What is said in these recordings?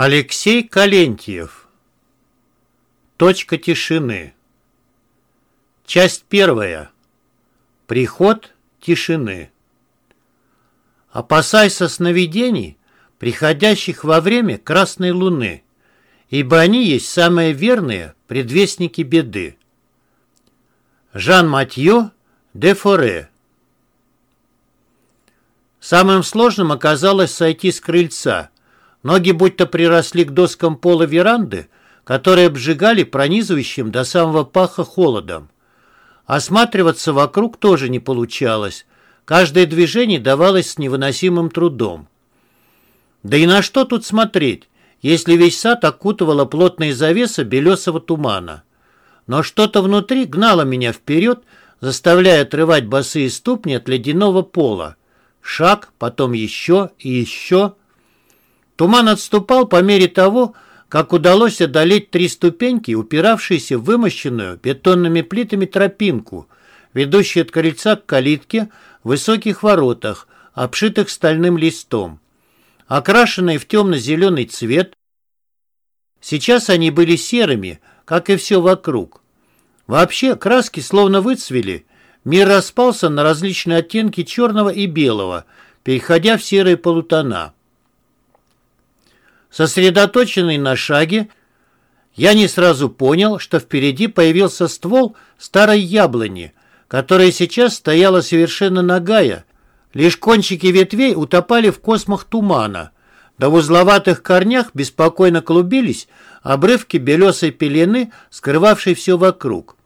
Алексей Калентьев. Точка тишины. Часть первая. Приход тишины. Опасайся сновидений, приходящих во время красной луны, ибо они есть самые верные предвестники беды. Жан Матье де Форе. Самым сложным оказалось сойти с крыльца – Ноги будто приросли к доскам пола веранды, которые обжигали пронизывающим до самого паха холодом. Осматриваться вокруг тоже не получалось. Каждое движение давалось с невыносимым трудом. Да и на что тут смотреть, если весь сад окутывала плотная завеса белесого тумана? Но что-то внутри гнало меня вперед, заставляя отрывать босые ступни от ледяного пола. Шаг, потом еще и еще — Туман отступал по мере того, как удалось одолеть три ступеньки, упиравшиеся в вымощенную бетонными плитами тропинку, ведущую от крыльца к калитке в высоких воротах, обшитых стальным листом. Окрашенные в темно-зеленый цвет, сейчас они были серыми, как и все вокруг. Вообще краски словно выцвели, мир распался на различные оттенки черного и белого, переходя в серые полутона. Сосредоточенный на шаге, я не сразу понял, что впереди появился ствол старой яблони, которая сейчас стояла совершенно нагая. Лишь кончики ветвей утопали в космах тумана. Да в узловатых корнях беспокойно клубились обрывки белесой пелены, скрывавшей все вокруг.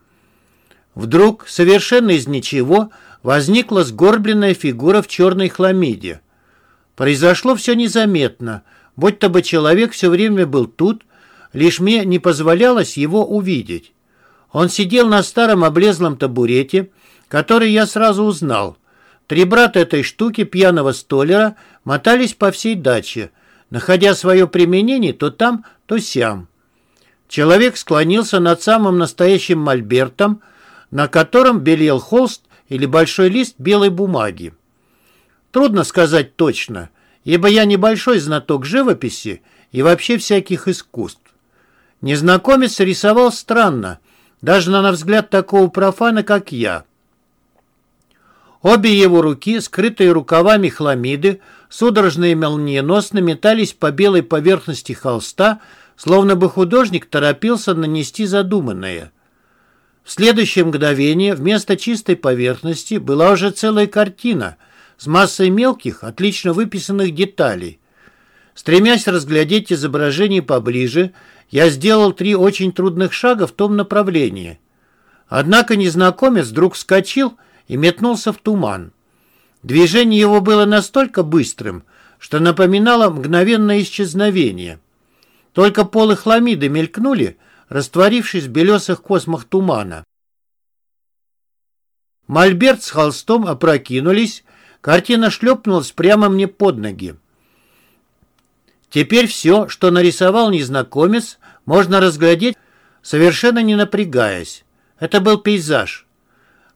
Вдруг, совершенно из ничего, возникла сгорбленная фигура в черной хламиде. Произошло все незаметно — Будь-то бы человек все время был тут, лишь мне не позволялось его увидеть. Он сидел на старом облезлом табурете, который я сразу узнал. Три брата этой штуки, пьяного столера, мотались по всей даче, находя свое применение то там, то сям. Человек склонился над самым настоящим мольбертом, на котором белел холст или большой лист белой бумаги. Трудно сказать точно – ибо я небольшой знаток живописи и вообще всяких искусств. Незнакомец рисовал странно, даже на взгляд такого профана, как я. Обе его руки, скрытые рукавами хламиды, судорожно и молниеносно метались по белой поверхности холста, словно бы художник торопился нанести задуманное. В следующее мгновение вместо чистой поверхности была уже целая картина — с массой мелких, отлично выписанных деталей. Стремясь разглядеть изображение поближе, я сделал три очень трудных шага в том направлении. Однако незнакомец вдруг вскочил и метнулся в туман. Движение его было настолько быстрым, что напоминало мгновенное исчезновение. Только полы хламиды мелькнули, растворившись в белесых космах тумана. Мольберт с холстом опрокинулись, Картина шлепнулась прямо мне под ноги. Теперь все, что нарисовал незнакомец, можно разглядеть, совершенно не напрягаясь. Это был пейзаж.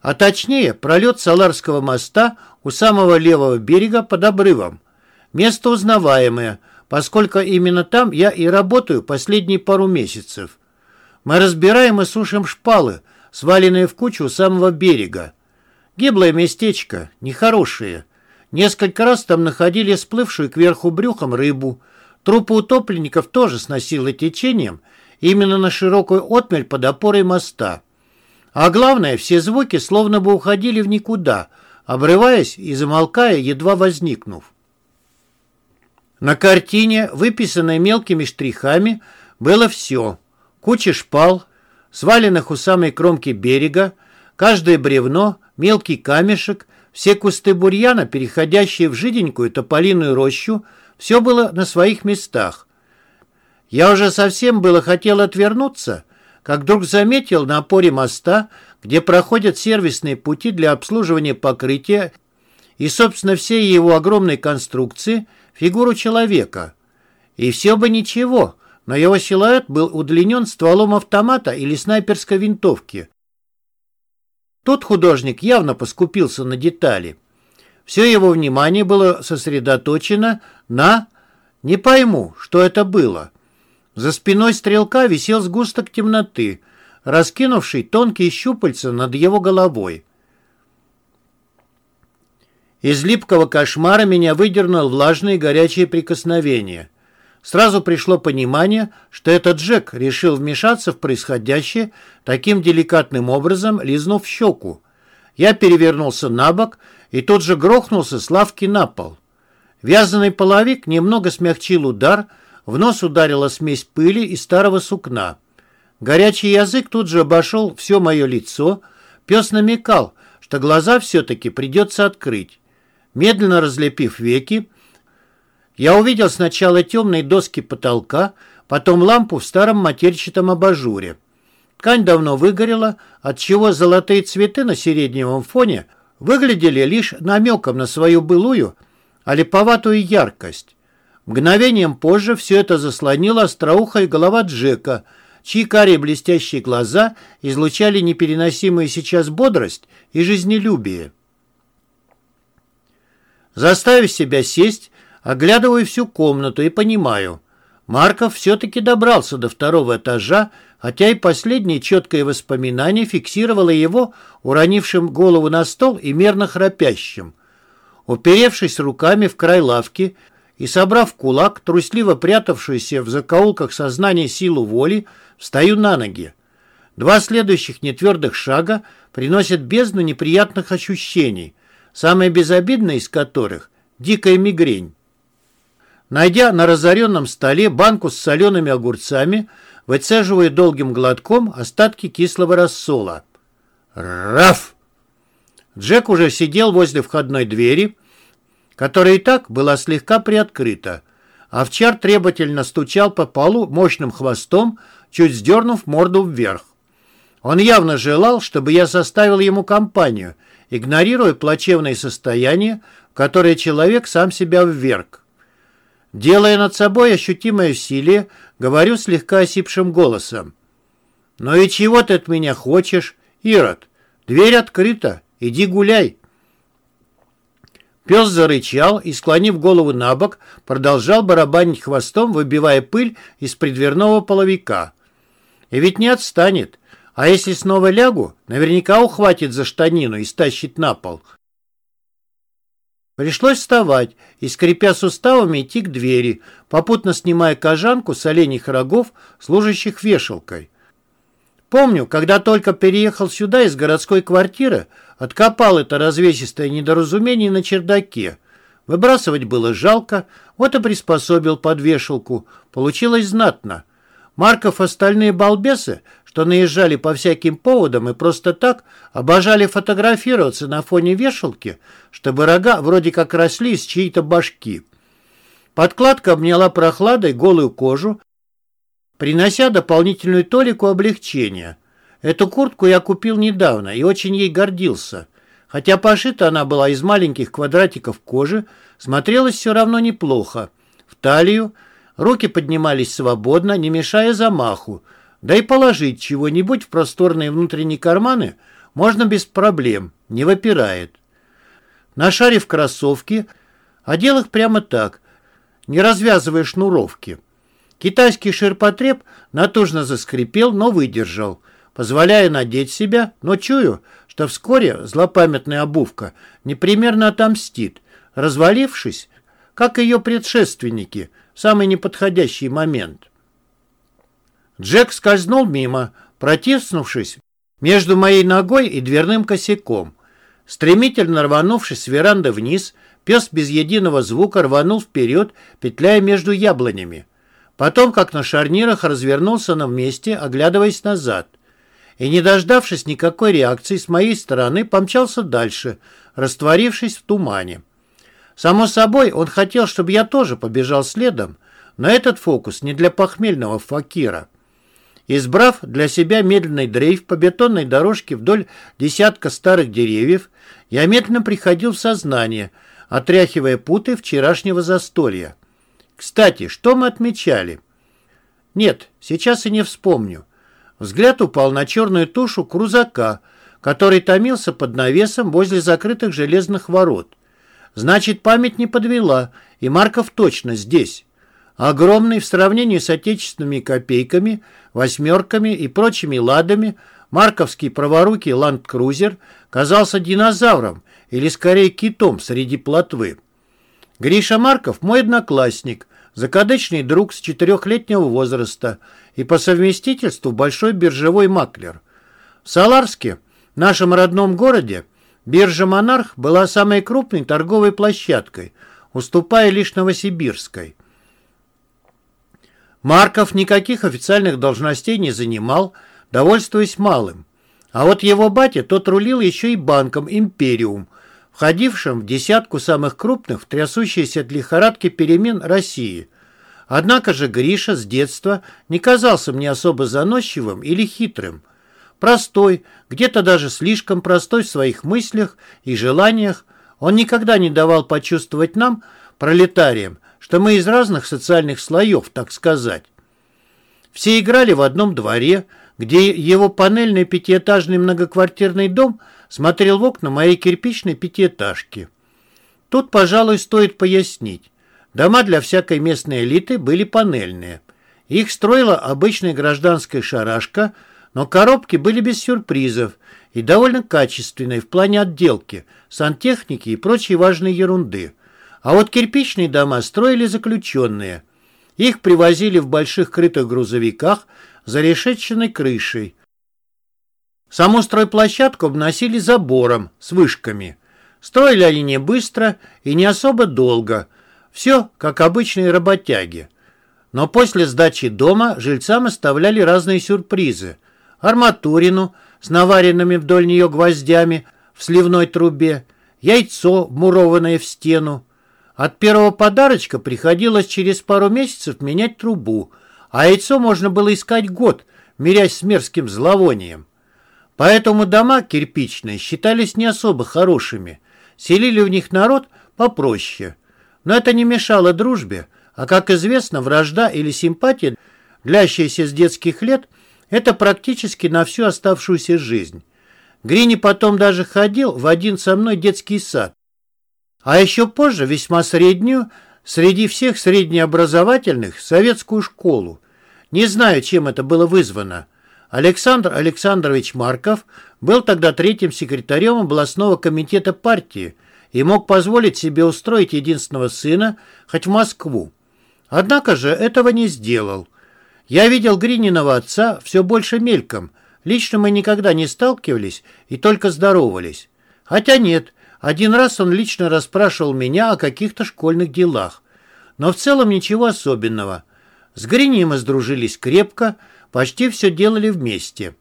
А точнее, пролет Саларского моста у самого левого берега под обрывом. Место узнаваемое, поскольку именно там я и работаю последние пару месяцев. Мы разбираем и сушим шпалы, сваленные в кучу у самого берега. Гиблое местечко, нехорошее. Несколько раз там находили сплывшую кверху брюхом рыбу. Трупы утопленников тоже сносило течением именно на широкую отмель под опорой моста. А главное, все звуки словно бы уходили в никуда, обрываясь и замолкая, едва возникнув. На картине, выписанной мелкими штрихами, было все. Куча шпал, сваленных у самой кромки берега, каждое бревно — мелкий камешек, все кусты бурьяна, переходящие в жиденькую тополиную рощу, все было на своих местах. Я уже совсем было хотел отвернуться, как вдруг заметил на опоре моста, где проходят сервисные пути для обслуживания покрытия и, собственно, всей его огромной конструкции, фигуру человека. И все бы ничего, но его силуэт был удлинен стволом автомата или снайперской винтовки. Тот художник явно поскупился на детали. Все его внимание было сосредоточено на Не пойму, что это было. За спиной стрелка висел сгусток темноты, раскинувший тонкие щупальца над его головой. Из липкого кошмара меня выдернул влажные горячие прикосновения. Сразу пришло понимание, что этот Джек решил вмешаться в происходящее таким деликатным образом, лизнув щеку. Я перевернулся на бок и тут же грохнулся с лавки на пол. Вязаный половик немного смягчил удар, в нос ударила смесь пыли и старого сукна. Горячий язык тут же обошел все мое лицо. Пес намекал, что глаза все-таки придется открыть. Медленно разлепив веки, я увидел сначала темные доски потолка, потом лампу в старом матерчатом абажуре. Ткань давно выгорела, отчего золотые цветы на сиреневом фоне выглядели лишь намеком на свою былую, а липоватую яркость. Мгновением позже все это заслонило остроухая голова Джека, чьи карие блестящие глаза излучали непереносимую сейчас бодрость и жизнелюбие. Заставив себя сесть, оглядываю всю комнату и понимаю, Марков все-таки добрался до второго этажа, хотя и последнее четкое воспоминание фиксировало его уронившим голову на стол и мерно храпящим. Уперевшись руками в край лавки и собрав кулак, трусливо прятавшуюся в закоулках сознания силу воли, встаю на ноги. Два следующих нетвердых шага приносят бездну неприятных ощущений, самое безобидное из которых – дикая мигрень. Найдя на разоренном столе банку с солеными огурцами, выцеживаю долгим глотком остатки кислого рассола. Раф! Джек уже сидел возле входной двери, которая и так была слегка приоткрыта. Овчар требовательно стучал по полу мощным хвостом, чуть сдернув морду вверх. Он явно желал, чтобы я составил ему компанию, игнорируя плачевное состояние, в которое человек сам себя вверг. Делая над собой ощутимое усилие, говорю слегка осипшим голосом. «Ну и чего ты от меня хочешь, Ирод? Дверь открыта, иди гуляй». Пес зарычал и, склонив голову на бок, продолжал барабанить хвостом, выбивая пыль из предверного половика. И ведь не отстанет. А если снова лягу, наверняка ухватит за штанину и стащит на пол. Пришлось вставать и, скрипя суставами, идти к двери, попутно снимая кожанку с оленьих рогов, служащих вешалкой. Помню, когда только переехал сюда из городской квартиры, откопал это развесистое недоразумение на чердаке. Выбрасывать было жалко, вот и приспособил под вешалку. Получилось знатно. Марков остальные балбесы, что наезжали по всяким поводам и просто так, обожали фотографироваться на фоне вешалки, чтобы рога вроде как росли из чьей-то башки. Подкладка обняла прохладой голую кожу, принося дополнительную толику облегчения. Эту куртку я купил недавно и очень ей гордился. Хотя пошита она была из маленьких квадратиков кожи, смотрелась все равно неплохо. В талию руки поднимались свободно, не мешая замаху, да и положить чего-нибудь в просторные внутренние карманы можно без проблем, не выпирает. Нашарив кроссовки, одел их прямо так, не развязывая шнуровки. Китайский ширпотреб натужно заскрипел, но выдержал, позволяя надеть себя, но чую, что вскоре злопамятная обувка непременно отомстит, развалившись, как ее предшественники, в самый неподходящий момент. Джек скользнул мимо, протиснувшись между моей ногой и дверным косяком. Стремительно рванувшись с веранды вниз, пес без единого звука рванул вперед, петляя между яблонями. Потом, как на шарнирах, развернулся на месте, оглядываясь назад. И, не дождавшись никакой реакции с моей стороны, помчался дальше, растворившись в тумане. Само собой, он хотел, чтобы я тоже побежал следом, но этот фокус не для похмельного факира. Избрав для себя медленный дрейф по бетонной дорожке вдоль десятка старых деревьев, я медленно приходил в сознание, отряхивая путы вчерашнего застолья. Кстати, что мы отмечали? Нет, сейчас и не вспомню. Взгляд упал на черную тушу крузака, который томился под навесом возле закрытых железных ворот. Значит, память не подвела, и Марков точно здесь. Огромный в сравнении с отечественными копейками, восьмерками и прочими ладами, марковский праворукий ландкрузер казался динозавром или скорее китом среди плотвы. Гриша Марков мой одноклассник, закадычный друг с четырехлетнего возраста и по совместительству большой биржевой маклер. В Саларске, нашем родном городе, биржа «Монарх» была самой крупной торговой площадкой, уступая лишь Новосибирской. Марков никаких официальных должностей не занимал, довольствуясь малым. А вот его батя тот рулил еще и банком «Империум», входившим в десятку самых крупных в от лихорадки перемен России. Однако же Гриша с детства не казался мне особо заносчивым или хитрым. Простой, где-то даже слишком простой в своих мыслях и желаниях, он никогда не давал почувствовать нам, пролетариям, что мы из разных социальных слоев, так сказать. Все играли в одном дворе, где его панельный пятиэтажный многоквартирный дом смотрел в окна моей кирпичной пятиэтажки. Тут, пожалуй, стоит пояснить. Дома для всякой местной элиты были панельные. Их строила обычная гражданская шарашка, но коробки были без сюрпризов и довольно качественные в плане отделки, сантехники и прочей важной ерунды. А вот кирпичные дома строили заключенные. Их привозили в больших крытых грузовиках за решетчатой крышей. Саму стройплощадку обносили забором с вышками. Строили они не быстро и не особо долго. Все, как обычные работяги. Но после сдачи дома жильцам оставляли разные сюрпризы. Арматурину с наваренными вдоль нее гвоздями в сливной трубе, яйцо, вмурованное в стену, от первого подарочка приходилось через пару месяцев менять трубу, а яйцо можно было искать год, мирясь с мерзким зловонием. Поэтому дома кирпичные считались не особо хорошими, селили в них народ попроще. Но это не мешало дружбе, а, как известно, вражда или симпатия, длящаяся с детских лет, это практически на всю оставшуюся жизнь. Грини потом даже ходил в один со мной детский сад, а еще позже весьма среднюю, среди всех среднеобразовательных, советскую школу. Не знаю, чем это было вызвано. Александр Александрович Марков был тогда третьим секретарем областного комитета партии и мог позволить себе устроить единственного сына хоть в Москву. Однако же этого не сделал. Я видел Грининого отца все больше мельком. Лично мы никогда не сталкивались и только здоровались. Хотя нет, один раз он лично расспрашивал меня о каких-то школьных делах. Но в целом ничего особенного. С Гриней мы сдружились крепко, почти все делали вместе.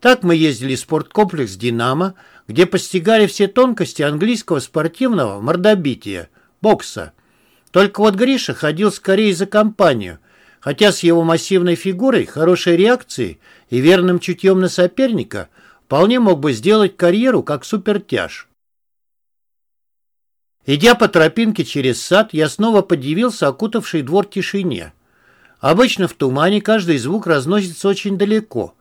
Так мы ездили в спорткомплекс «Динамо», где постигали все тонкости английского спортивного мордобития, бокса. Только вот Гриша ходил скорее за компанию, хотя с его массивной фигурой, хорошей реакцией и верным чутьем на соперника вполне мог бы сделать карьеру как супертяж. Идя по тропинке через сад, я снова подивился окутавшей двор тишине. Обычно в тумане каждый звук разносится очень далеко.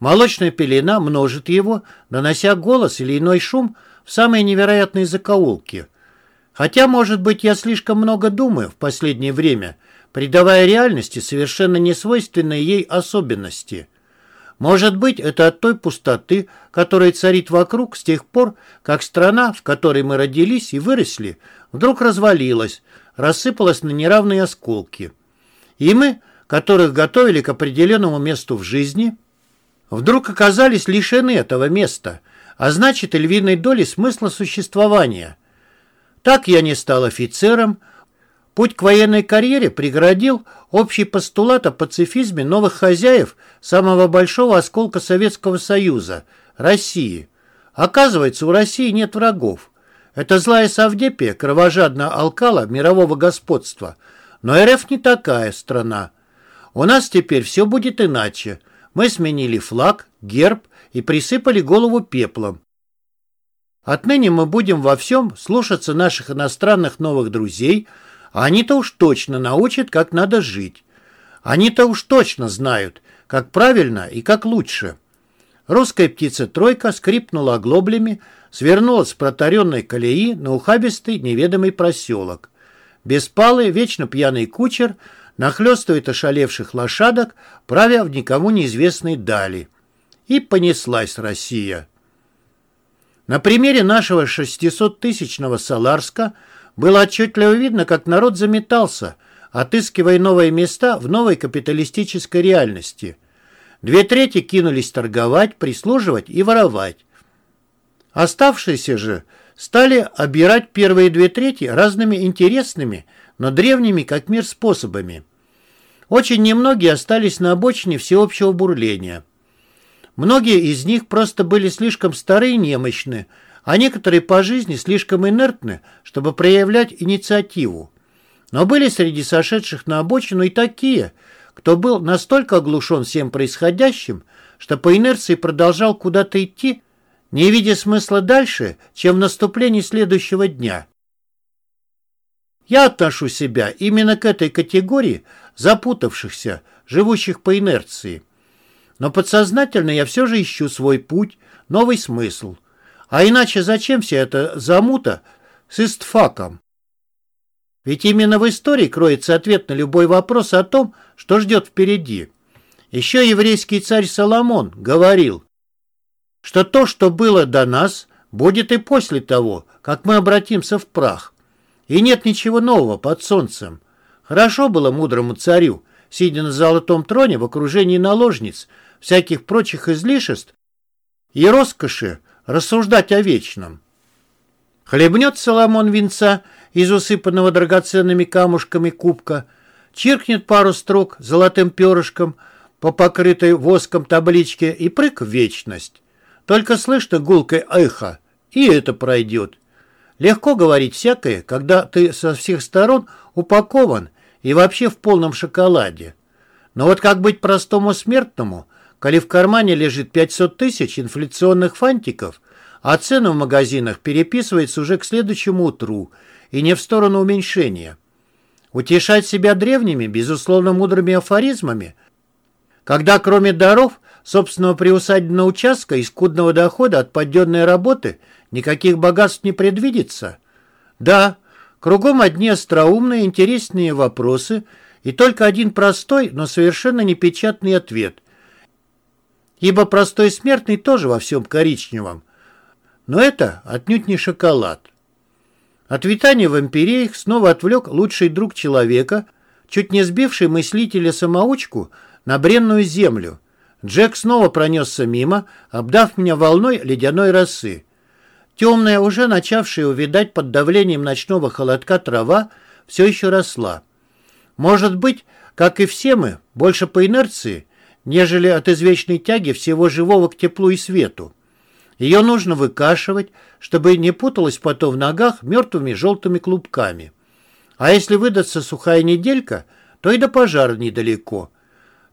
Молочная пелена множит его, нанося голос или иной шум в самые невероятные закоулки. Хотя, может быть, я слишком много думаю в последнее время, придавая реальности совершенно несвойственные ей особенности – может быть, это от той пустоты, которая царит вокруг с тех пор, как страна, в которой мы родились и выросли, вдруг развалилась, рассыпалась на неравные осколки. И мы, которых готовили к определенному месту в жизни, вдруг оказались лишены этого места, а значит и львиной доли смысла существования. Так я не стал офицером, Путь к военной карьере преградил общий постулат о пацифизме новых хозяев самого большого осколка Советского Союза – России. Оказывается, у России нет врагов. Это злая Савдепия кровожадно алкала мирового господства. Но РФ не такая страна. У нас теперь все будет иначе. Мы сменили флаг, герб и присыпали голову пеплом. Отныне мы будем во всем слушаться наших иностранных новых друзей – они-то уж точно научат, как надо жить. Они-то уж точно знают, как правильно и как лучше. Русская птица-тройка скрипнула оглоблями, свернула с протаренной колеи на ухабистый неведомый проселок. Беспалый, вечно пьяный кучер нахлестывает ошалевших лошадок, правя в никому неизвестной дали. И понеслась Россия. На примере нашего 600-тысячного Саларска было отчетливо видно, как народ заметался, отыскивая новые места в новой капиталистической реальности. Две трети кинулись торговать, прислуживать и воровать. Оставшиеся же стали обирать первые две трети разными интересными, но древними как мир способами. Очень немногие остались на обочине всеобщего бурления. Многие из них просто были слишком стары и немощны, а некоторые по жизни слишком инертны, чтобы проявлять инициативу. Но были среди сошедших на обочину и такие, кто был настолько оглушен всем происходящим, что по инерции продолжал куда-то идти, не видя смысла дальше, чем в наступлении следующего дня. Я отношу себя именно к этой категории запутавшихся, живущих по инерции. Но подсознательно я все же ищу свой путь, новый смысл. А иначе зачем вся эта замута с истфаком? Ведь именно в истории кроется ответ на любой вопрос о том, что ждет впереди. Еще еврейский царь Соломон говорил, что то, что было до нас, будет и после того, как мы обратимся в прах. И нет ничего нового под солнцем. Хорошо было мудрому царю, сидя на золотом троне в окружении наложниц, всяких прочих излишеств и роскоши, рассуждать о вечном. Хлебнет Соломон венца из усыпанного драгоценными камушками кубка, чиркнет пару строк золотым перышком по покрытой воском табличке и прыг в вечность. Только слышно гулкое эхо, и это пройдет. Легко говорить всякое, когда ты со всех сторон упакован и вообще в полном шоколаде. Но вот как быть простому смертному, коли в кармане лежит 500 тысяч инфляционных фантиков, а цены в магазинах переписывается уже к следующему утру и не в сторону уменьшения. Утешать себя древними, безусловно мудрыми афоризмами, когда кроме даров, собственного приусадебного участка и скудного дохода от подденной работы никаких богатств не предвидится? Да, кругом одни остроумные, интересные вопросы и только один простой, но совершенно непечатный ответ. Ибо простой смертный тоже во всем коричневом – но это отнюдь не шоколад. От витания в империях снова отвлек лучший друг человека, чуть не сбивший мыслителя-самоучку на бренную землю. Джек снова пронесся мимо, обдав меня волной ледяной росы. Темная, уже начавшая увидать под давлением ночного холодка трава, все еще росла. Может быть, как и все мы, больше по инерции, нежели от извечной тяги всего живого к теплу и свету. Ее нужно выкашивать, чтобы не путалась потом в ногах мертвыми желтыми клубками. А если выдастся сухая неделька, то и до пожара недалеко.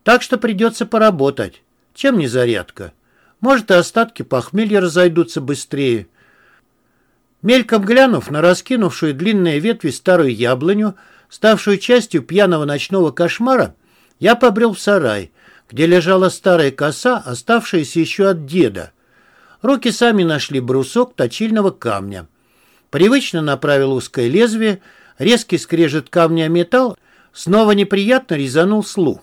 Так что придется поработать. Чем не зарядка? Может, и остатки похмелья разойдутся быстрее. Мельком глянув на раскинувшую длинные ветви старую яблоню, ставшую частью пьяного ночного кошмара, я побрел в сарай, где лежала старая коса, оставшаяся еще от деда. Руки сами нашли брусок точильного камня. Привычно направил узкое лезвие, резкий скрежет камня металл, снова неприятно резанул слух.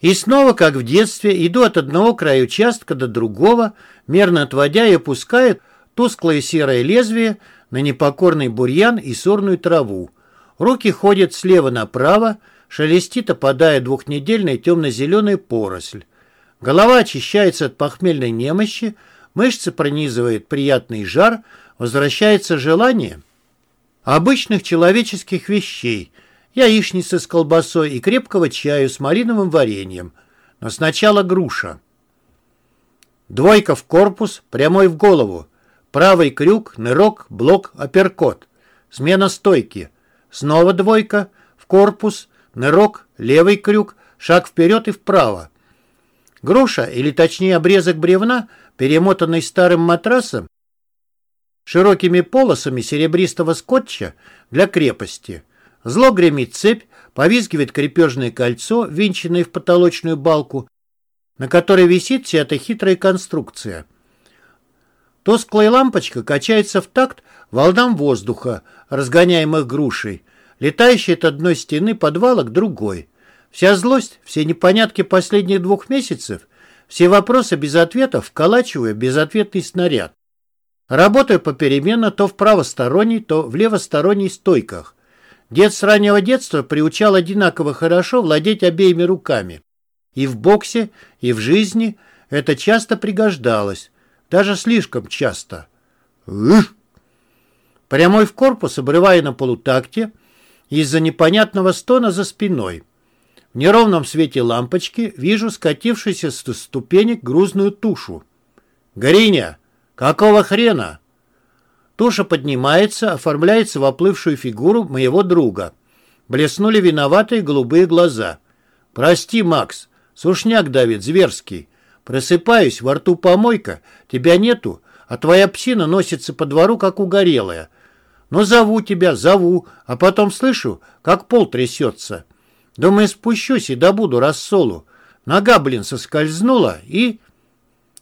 И снова, как в детстве, иду от одного края участка до другого, мерно отводя и опуская тусклое серое лезвие на непокорный бурьян и сорную траву. Руки ходят слева направо, шелестит, опадая двухнедельная темно-зеленая поросль. Голова очищается от похмельной немощи, мышцы пронизывает приятный жар, возвращается желание обычных человеческих вещей, яичницы с колбасой и крепкого чаю с малиновым вареньем. Но сначала груша. Двойка в корпус, прямой в голову. Правый крюк, нырок, блок, апперкот. Смена стойки. Снова двойка, в корпус, нырок, левый крюк, шаг вперед и вправо. Груша, или точнее обрезок бревна, перемотанный старым матрасом, широкими полосами серебристого скотча для крепости. Зло гремит цепь, повизгивает крепежное кольцо, винченное в потолочную балку, на которой висит вся эта хитрая конструкция. Тусклая лампочка качается в такт волнам воздуха, разгоняемых грушей. Летающий от одной стены подвала к другой. Вся злость, все непонятки последних двух месяцев, все вопросы без ответов вколачиваю безответный снаряд. Работаю попеременно то в правосторонней, то в левосторонней стойках. Дед с раннего детства приучал одинаково хорошо владеть обеими руками. И в боксе, и в жизни это часто пригождалось, даже слишком часто. Прямой в корпус, обрывая на полутакте, из-за непонятного стона за спиной. В неровном свете лампочки вижу скатившуюся с ступенек грузную тушу. «Гориня, какого хрена?» Туша поднимается, оформляется в оплывшую фигуру моего друга. Блеснули виноватые голубые глаза. «Прости, Макс, сушняк давит зверский. Просыпаюсь, во рту помойка, тебя нету, а твоя псина носится по двору, как угорелая. Но зову тебя, зову, а потом слышу, как пол трясется. Думаю, спущусь и добуду рассолу. Нога, блин, соскользнула и...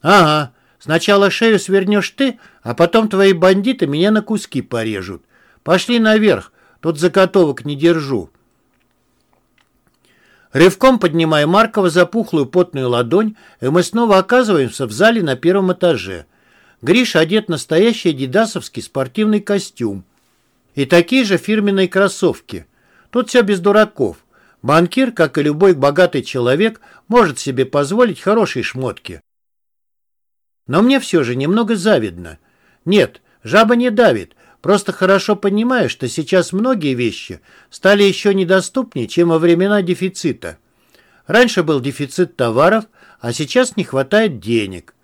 Ага, сначала шею свернешь ты, а потом твои бандиты меня на куски порежут. Пошли наверх, тут заготовок не держу. Рывком поднимая Маркова запухлую потную ладонь, и мы снова оказываемся в зале на первом этаже. Гриша одет настоящий дидасовский спортивный костюм. И такие же фирменные кроссовки. Тут все без дураков. Банкир, как и любой богатый человек, может себе позволить хорошие шмотки. Но мне все же немного завидно. Нет, жаба не давит, просто хорошо понимаю, что сейчас многие вещи стали еще недоступнее, чем во времена дефицита. Раньше был дефицит товаров, а сейчас не хватает денег.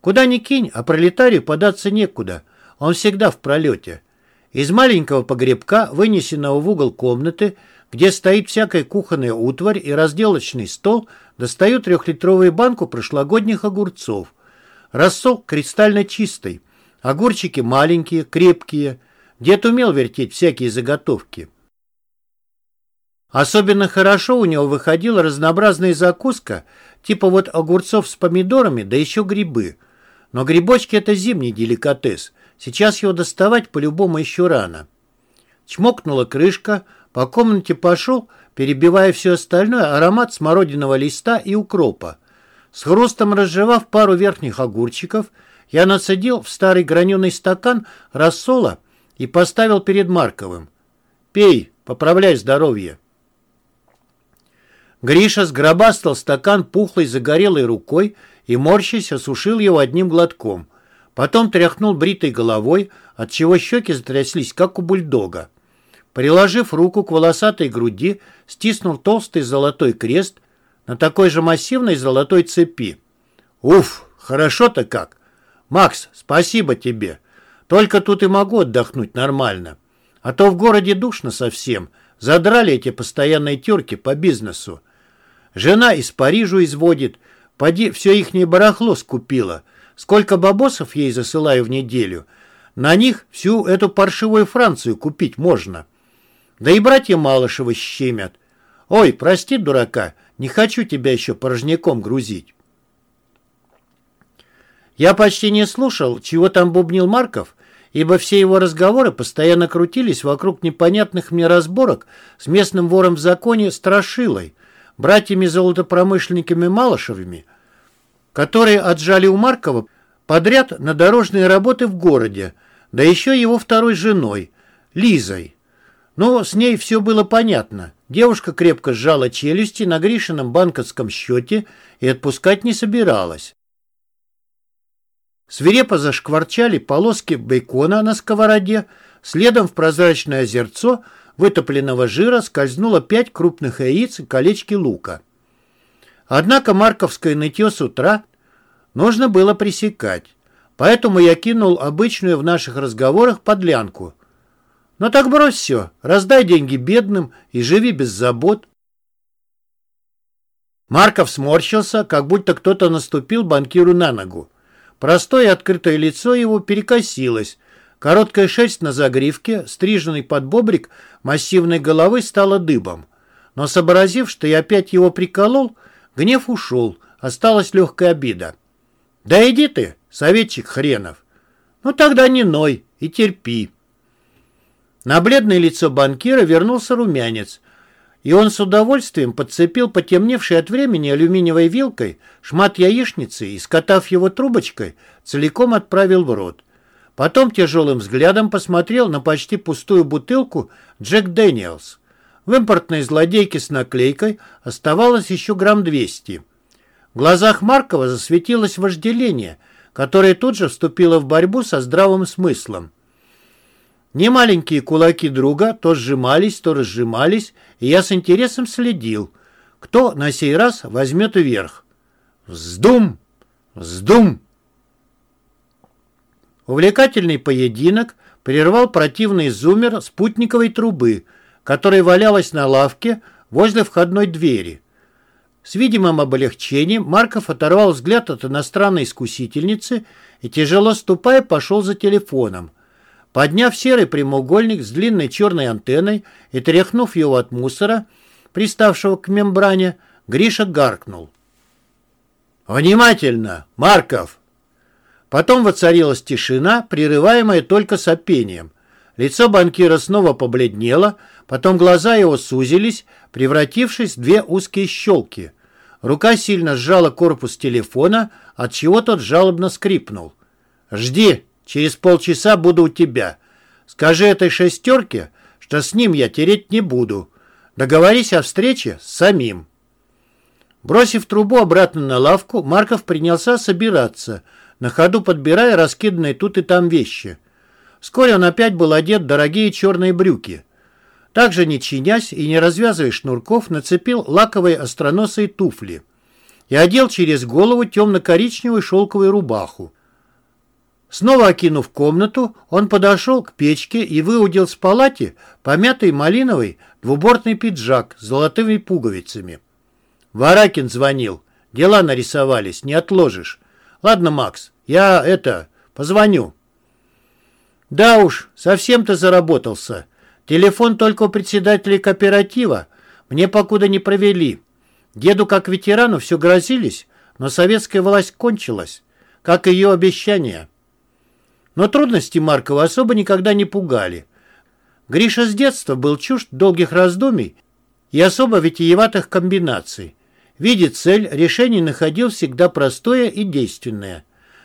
Куда ни кинь, а пролетарию податься некуда, он всегда в пролете. Из маленького погребка, вынесенного в угол комнаты, где стоит всякая кухонная утварь и разделочный стол, достаю трехлитровую банку прошлогодних огурцов. Рассол кристально чистый. Огурчики маленькие, крепкие. Дед умел вертеть всякие заготовки. Особенно хорошо у него выходила разнообразная закуска, типа вот огурцов с помидорами, да еще грибы. Но грибочки – это зимний деликатес – Сейчас его доставать по-любому еще рано. Чмокнула крышка, по комнате пошел, перебивая все остальное, аромат смородиного листа и укропа. С хрустом разжевав пару верхних огурчиков, я насадил в старый граненый стакан рассола и поставил перед Марковым. «Пей, поправляй здоровье». Гриша сгробастал стакан пухлой загорелой рукой и, морщась, осушил его одним глотком. Потом тряхнул бритой головой, отчего щеки затряслись, как у бульдога. Приложив руку к волосатой груди, стиснул толстый золотой крест на такой же массивной золотой цепи. «Уф, хорошо-то как! Макс, спасибо тебе! Только тут и могу отдохнуть нормально. А то в городе душно совсем, задрали эти постоянные терки по бизнесу. Жена из Парижа изводит, поди все ихнее барахло скупила» Сколько бабосов ей засылаю в неделю. На них всю эту паршивую Францию купить можно. Да и братья Малышевы щемят. Ой, прости, дурака, не хочу тебя еще порожняком грузить. Я почти не слушал, чего там бубнил Марков, ибо все его разговоры постоянно крутились вокруг непонятных мне разборок с местным вором в законе Страшилой, братьями-золотопромышленниками Малышевыми, которые отжали у Маркова подряд на дорожные работы в городе, да еще его второй женой, Лизой. Но с ней все было понятно. Девушка крепко сжала челюсти на Гришином банковском счете и отпускать не собиралась. Свирепо зашкварчали полоски бейкона на сковороде, следом в прозрачное озерцо вытопленного жира скользнуло пять крупных яиц и колечки лука. Однако марковское нытье с утра нужно было пресекать. Поэтому я кинул обычную в наших разговорах подлянку. Ну так брось все, раздай деньги бедным и живи без забот. Марков сморщился, как будто кто-то наступил банкиру на ногу. Простое открытое лицо его перекосилось. Короткая шерсть на загривке, стриженный под бобрик массивной головы стала дыбом. Но сообразив, что я опять его приколол, Гнев ушел, осталась легкая обида. «Да иди ты, советчик хренов! Ну тогда не ной и терпи!» На бледное лицо банкира вернулся румянец, и он с удовольствием подцепил потемневший от времени алюминиевой вилкой шмат яичницы и, скотав его трубочкой, целиком отправил в рот. Потом тяжелым взглядом посмотрел на почти пустую бутылку Джек Дэниелс. В импортной злодейке с наклейкой оставалось еще грамм 200. В глазах Маркова засветилось вожделение, которое тут же вступило в борьбу со здравым смыслом. Немаленькие кулаки друга то сжимались, то разжимались, и я с интересом следил, кто на сей раз возьмет вверх. Вздум! Вздум! Увлекательный поединок прервал противный зумер спутниковой трубы, которая валялась на лавке возле входной двери. С видимым облегчением Марков оторвал взгляд от иностранной искусительницы и, тяжело ступая, пошел за телефоном – Подняв серый прямоугольник с длинной черной антенной и тряхнув его от мусора, приставшего к мембране, Гриша гаркнул. «Внимательно, Марков!» Потом воцарилась тишина, прерываемая только сопением. Лицо банкира снова побледнело, потом глаза его сузились, превратившись в две узкие щелки. Рука сильно сжала корпус телефона, от чего тот жалобно скрипнул. «Жди!» Через полчаса буду у тебя. Скажи этой шестерке, что с ним я тереть не буду. Договорись о встрече с самим». Бросив трубу обратно на лавку, Марков принялся собираться, на ходу подбирая раскиданные тут и там вещи. Вскоре он опять был одет в дорогие черные брюки. Также, не чинясь и не развязывая шнурков, нацепил лаковые остроносые туфли и одел через голову темно-коричневую шелковую рубаху. Снова окинув комнату, он подошел к печке и выудил с палати помятый малиновый двубортный пиджак с золотыми пуговицами. Варакин звонил. Дела нарисовались, не отложишь. Ладно, Макс, я это, позвоню. Да уж, совсем ты заработался. Телефон только у председателя кооператива. Мне покуда не провели. Деду как ветерану все грозились, но советская власть кончилась, как ее обещание. Но трудности Маркова особо никогда не пугали. Гриша с детства был чужд долгих раздумий и особо витиеватых комбинаций. Видит цель, решение находил всегда простое и действенное.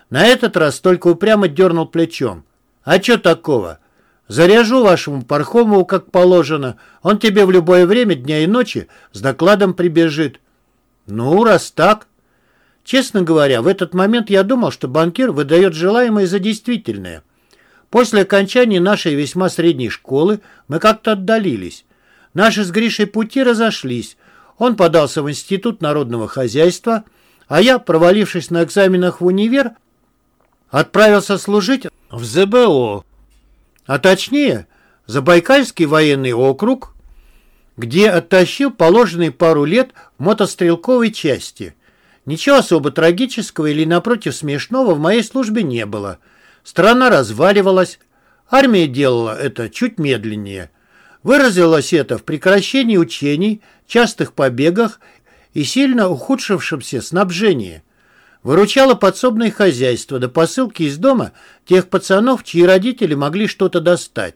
На этот раз только упрямо дернул плечом. «А что такого? Заряжу вашему Пархомову, как положено. Он тебе в любое время дня и ночи с докладом прибежит». «Ну, раз так...» Честно говоря, в этот момент я думал, что банкир выдает желаемое за действительное. После окончания нашей весьма средней школы мы как-то отдалились. Наши с Гришей пути разошлись. Он подался в Институт народного хозяйства, а я, провалившись на экзаменах в универ, отправился служить в ЗБО, а точнее, Забайкальский военный округ, где оттащил положенные пару лет в мотострелковой части. Ничего особо трагического или, напротив, смешного в моей службе не было. Страна разваливалась, армия делала это чуть медленнее. Выразилось это в прекращении учений, частых побегах и сильно ухудшившемся снабжении. Выручало подсобное хозяйство до посылки из дома тех пацанов, чьи родители могли что-то достать.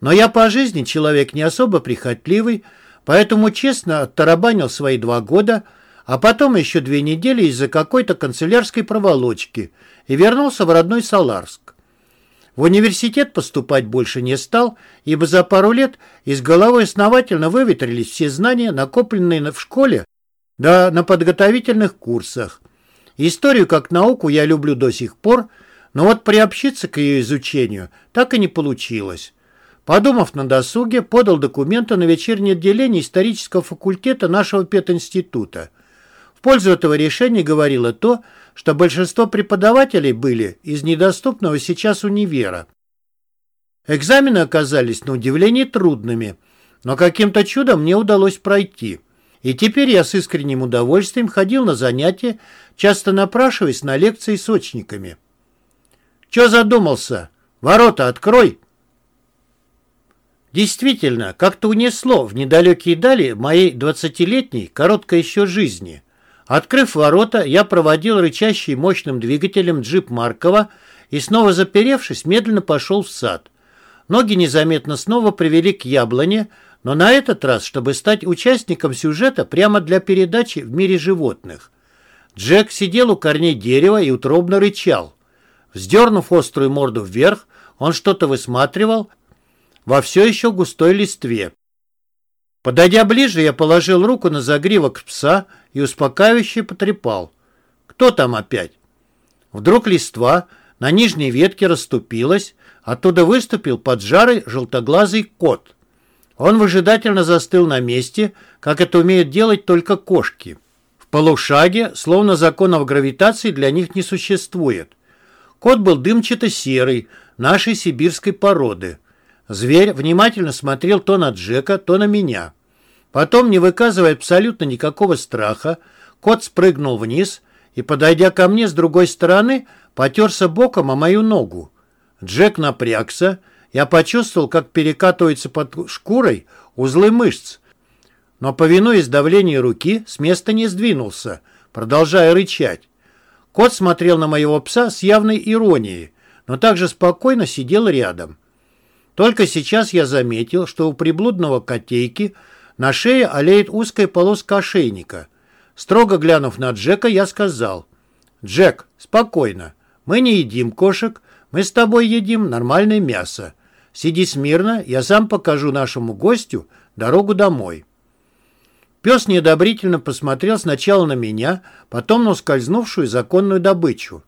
Но я по жизни человек не особо прихотливый, поэтому честно оттарабанил свои два года – а потом еще две недели из-за какой-то канцелярской проволочки и вернулся в родной Саларск. В университет поступать больше не стал, ибо за пару лет из головы основательно выветрились все знания, накопленные в школе, да на подготовительных курсах. Историю как науку я люблю до сих пор, но вот приобщиться к ее изучению так и не получилось. Подумав на досуге, подал документы на вечернее отделение исторического факультета нашего пединститута – пользу этого решения говорило то, что большинство преподавателей были из недоступного сейчас универа. Экзамены оказались на удивление трудными, но каким-то чудом мне удалось пройти. И теперь я с искренним удовольствием ходил на занятия, часто напрашиваясь на лекции с очниками. «Че задумался? Ворота открой!» Действительно, как-то унесло в недалекие дали моей двадцатилетней, короткой еще жизни. Открыв ворота, я проводил рычащий мощным двигателем джип Маркова и, снова заперевшись, медленно пошел в сад. Ноги незаметно снова привели к яблоне, но на этот раз, чтобы стать участником сюжета прямо для передачи в мире животных. Джек сидел у корней дерева и утробно рычал. Вздернув острую морду вверх, он что-то высматривал во все еще густой листве. Подойдя ближе, я положил руку на загривок пса и успокаивающе потрепал. «Кто там опять?» Вдруг листва на нижней ветке расступилась, оттуда выступил поджарый желтоглазый кот. Он выжидательно застыл на месте, как это умеют делать только кошки. В полушаге, словно законов гравитации для них не существует. Кот был дымчато-серый, нашей сибирской породы. Зверь внимательно смотрел то на Джека, то на меня. Потом, не выказывая абсолютно никакого страха, кот спрыгнул вниз и, подойдя ко мне с другой стороны, потерся боком о мою ногу. Джек напрягся, я почувствовал, как перекатываются под шкурой узлы мышц, но, повинуясь давлению руки, с места не сдвинулся, продолжая рычать. Кот смотрел на моего пса с явной иронией, но также спокойно сидел рядом. Только сейчас я заметил, что у приблудного котейки на шее олеет узкая полоска ошейника. Строго глянув на Джека, я сказал, «Джек, спокойно. Мы не едим кошек, мы с тобой едим нормальное мясо. Сиди смирно, я сам покажу нашему гостю дорогу домой». Пес неодобрительно посмотрел сначала на меня, потом на ускользнувшую законную добычу.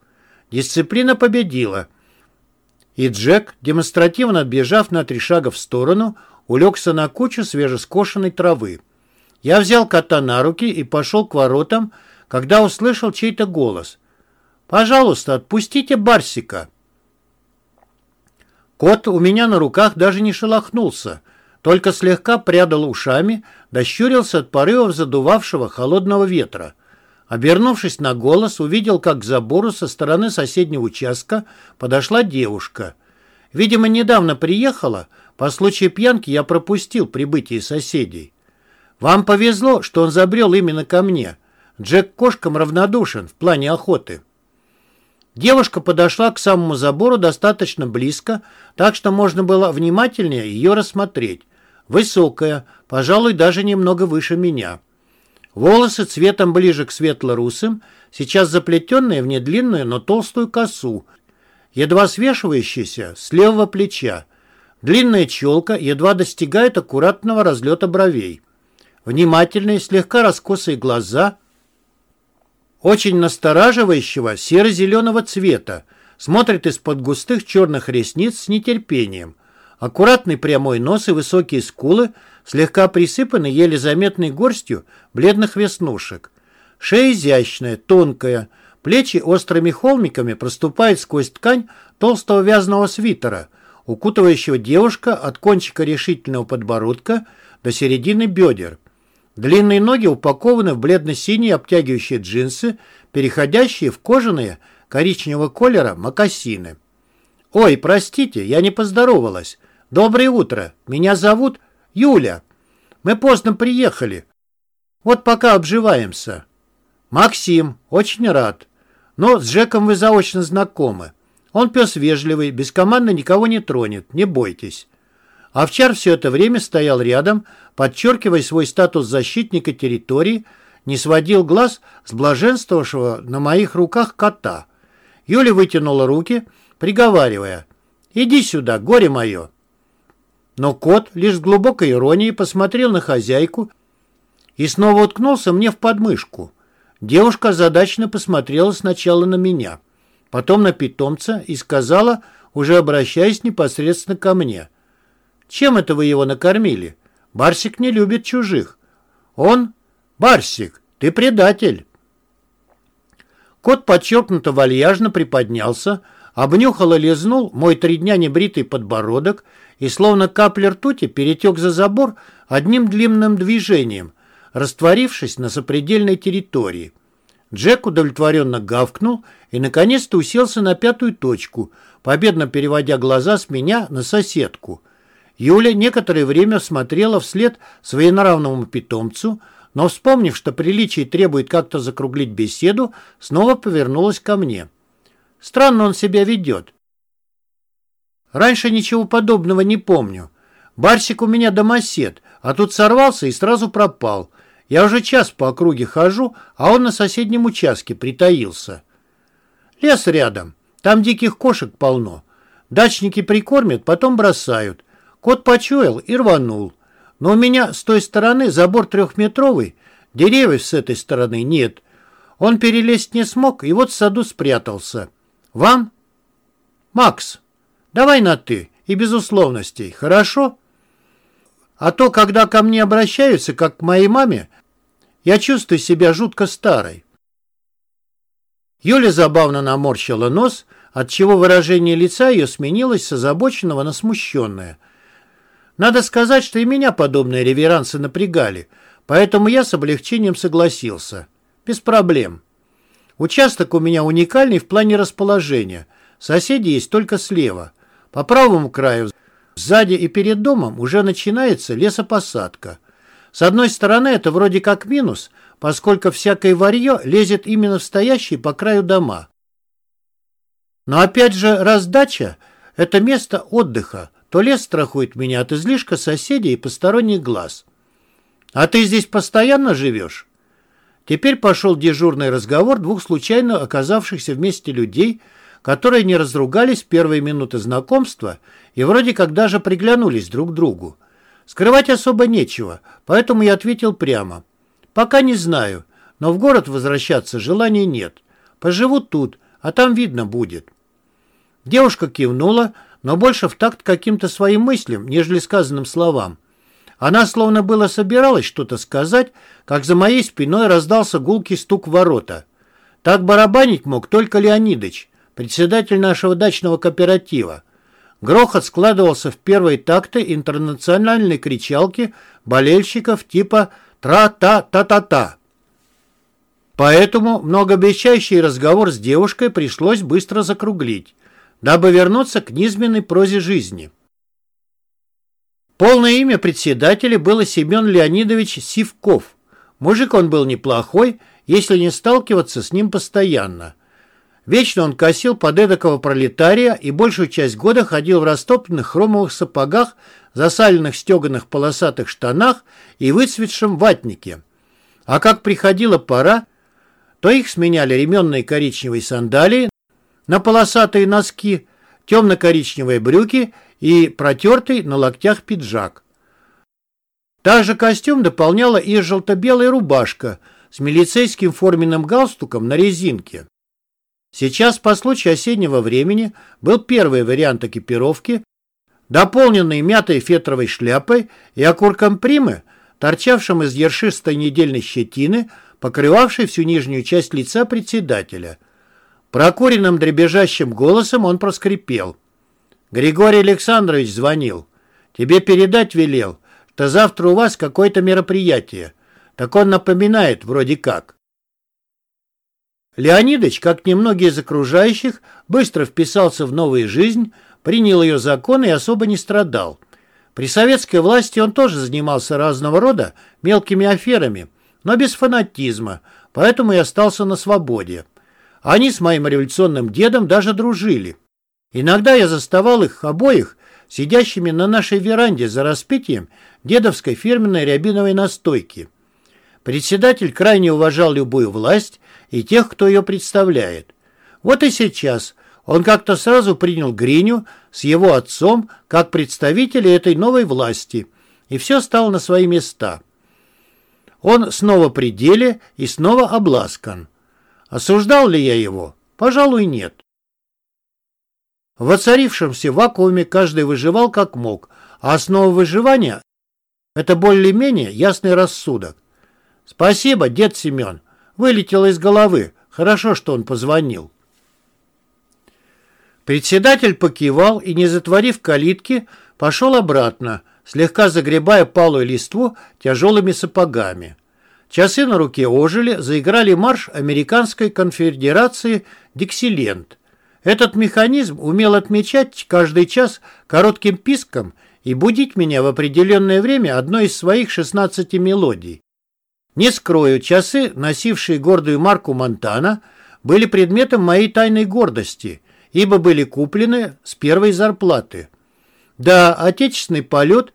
Дисциплина победила — и Джек, демонстративно отбежав на три шага в сторону, улегся на кучу свежескошенной травы. Я взял кота на руки и пошел к воротам, когда услышал чей-то голос. «Пожалуйста, отпустите Барсика!» Кот у меня на руках даже не шелохнулся, только слегка прядал ушами, дощурился от порывов задувавшего холодного ветра. Обернувшись на голос, увидел, как к забору со стороны соседнего участка подошла девушка. Видимо, недавно приехала. По случаю пьянки я пропустил прибытие соседей. Вам повезло, что он забрел именно ко мне. Джек кошкам равнодушен в плане охоты. Девушка подошла к самому забору достаточно близко, так что можно было внимательнее ее рассмотреть. Высокая, пожалуй, даже немного выше меня. Волосы цветом ближе к светло-русым, сейчас заплетенные в недлинную, но толстую косу, едва свешивающиеся с левого плеча. Длинная челка едва достигает аккуратного разлета бровей. Внимательные, слегка раскосые глаза, очень настораживающего серо-зеленого цвета, смотрят из-под густых черных ресниц с нетерпением. Аккуратный прямой нос и высокие скулы слегка присыпаны еле заметной горстью бледных веснушек. Шея изящная, тонкая, плечи острыми холмиками проступают сквозь ткань толстого вязаного свитера, укутывающего девушка от кончика решительного подбородка до середины бедер. Длинные ноги упакованы в бледно-синие обтягивающие джинсы, переходящие в кожаные коричневого колера мокасины. «Ой, простите, я не поздоровалась. «Доброе утро. Меня зовут Юля. Мы поздно приехали. Вот пока обживаемся». «Максим. Очень рад. Но с Джеком вы заочно знакомы. Он пес вежливый, без команды никого не тронет, не бойтесь». Овчар все это время стоял рядом, подчеркивая свой статус защитника территории, не сводил глаз с блаженствовавшего на моих руках кота. Юля вытянула руки, приговаривая, «Иди сюда, горе мое!» Но кот лишь с глубокой иронией посмотрел на хозяйку и снова уткнулся мне в подмышку. Девушка задачно посмотрела сначала на меня, потом на питомца и сказала, уже обращаясь непосредственно ко мне. «Чем это вы его накормили? Барсик не любит чужих». «Он? Барсик, ты предатель!» Кот подчеркнуто вальяжно приподнялся, обнюхал и лизнул мой три дня небритый подбородок и словно капля ртути перетек за забор одним длинным движением, растворившись на сопредельной территории. Джек удовлетворенно гавкнул и наконец-то уселся на пятую точку, победно переводя глаза с меня на соседку. Юля некоторое время смотрела вслед своенравному питомцу, но, вспомнив, что приличие требует как-то закруглить беседу, снова повернулась ко мне. Странно он себя ведет. Раньше ничего подобного не помню. Барсик у меня домосед, а тут сорвался и сразу пропал. Я уже час по округе хожу, а он на соседнем участке притаился. Лес рядом, там диких кошек полно. Дачники прикормят, потом бросают. Кот почуял и рванул. Но у меня с той стороны забор трехметровый, деревьев с этой стороны нет. Он перелезть не смог и вот в саду спрятался. Вам? Макс, давай на «ты» и без условностей, хорошо? А то, когда ко мне обращаются, как к моей маме, я чувствую себя жутко старой. Юля забавно наморщила нос, отчего выражение лица ее сменилось с озабоченного на смущенное. Надо сказать, что и меня подобные реверансы напрягали, поэтому я с облегчением согласился. Без проблем. Участок у меня уникальный в плане расположения. Соседи есть только слева. По правому краю, сзади и перед домом уже начинается лесопосадка. С одной стороны, это вроде как минус, поскольку всякое варье лезет именно в стоящие по краю дома. Но опять же, раздача – это место отдыха, то лес страхует меня от излишка соседей и посторонних глаз. А ты здесь постоянно живешь? Теперь пошел дежурный разговор двух случайно оказавшихся вместе людей, которые не разругались в первые минуты знакомства и вроде как даже приглянулись друг к другу. Скрывать особо нечего, поэтому я ответил прямо. Пока не знаю, но в город возвращаться желания нет. Поживу тут, а там видно будет. Девушка кивнула, но больше в такт каким-то своим мыслям, нежели сказанным словам. Она словно было собиралась что-то сказать, как за моей спиной раздался гулкий стук в ворота. Так барабанить мог только Леонидыч, председатель нашего дачного кооператива. Грохот складывался в первые такты интернациональной кричалки болельщиков типа «тра-та-та-та-та». Поэтому многообещающий разговор с девушкой пришлось быстро закруглить, дабы вернуться к низменной прозе жизни. Полное имя председателя было Семен Леонидович Сивков. Мужик он был неплохой, если не сталкиваться с ним постоянно. Вечно он косил под эдакого пролетария и большую часть года ходил в растопленных хромовых сапогах, засаленных стеганых полосатых штанах и выцветшем ватнике. А как приходила пора, то их сменяли ременные коричневые сандалии на полосатые носки, темно-коричневые брюки и протертый на локтях пиджак. Также костюм дополняла и желто-белая рубашка с милицейским форменным галстуком на резинке. Сейчас, по случаю осеннего времени, был первый вариант экипировки, дополненный мятой фетровой шляпой и окурком примы, торчавшим из ершистой недельной щетины, покрывавшей всю нижнюю часть лица председателя. Прокуренным дребезжащим голосом он проскрипел. «Григорий Александрович звонил. Тебе передать велел, что завтра у вас какое-то мероприятие. Так он напоминает вроде как». Леонидыч, как немногие из окружающих, быстро вписался в новую жизнь, принял ее законы и особо не страдал. При советской власти он тоже занимался разного рода мелкими аферами, но без фанатизма, поэтому и остался на свободе. Они с моим революционным дедом даже дружили. Иногда я заставал их обоих сидящими на нашей веранде за распитием дедовской фирменной рябиновой настойки. Председатель крайне уважал любую власть и тех, кто ее представляет. Вот и сейчас он как-то сразу принял Гриню с его отцом как представителя этой новой власти, и все стало на свои места. Он снова при деле и снова обласкан. Осуждал ли я его? Пожалуй, нет. В воцарившемся вакууме каждый выживал как мог, а основа выживания – это более-менее ясный рассудок. Спасибо, дед Семен. Вылетело из головы. Хорошо, что он позвонил. Председатель покивал и, не затворив калитки, пошел обратно, слегка загребая палую листву тяжелыми сапогами. Часы на руке ожили, заиграли марш Американской конфедерации «Диксиленд». Этот механизм умел отмечать каждый час коротким писком и будить меня в определенное время одной из своих 16 мелодий. Не скрою, часы, носившие гордую марку Монтана, были предметом моей тайной гордости, ибо были куплены с первой зарплаты. Да, отечественный полет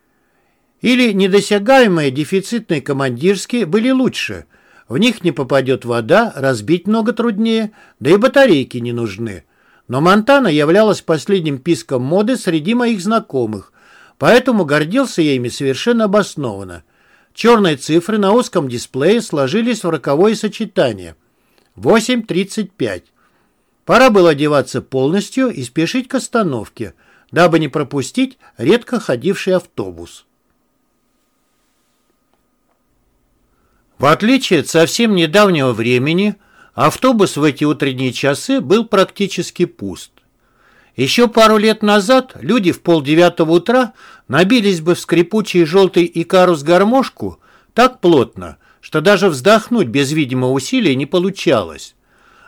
или недосягаемые дефицитные командирские были лучше. В них не попадет вода, разбить много труднее, да и батарейки не нужны. Но Монтана являлась последним писком моды среди моих знакомых, поэтому гордился я ими совершенно обоснованно. Черные цифры на узком дисплее сложились в роковое сочетание. 8.35. Пора было одеваться полностью и спешить к остановке, дабы не пропустить редко ходивший автобус. В отличие от совсем недавнего времени, автобус в эти утренние часы был практически пуст. Еще пару лет назад люди в полдевятого утра набились бы в скрипучий желтый икарус-гармошку так плотно, что даже вздохнуть без видимого усилия не получалось.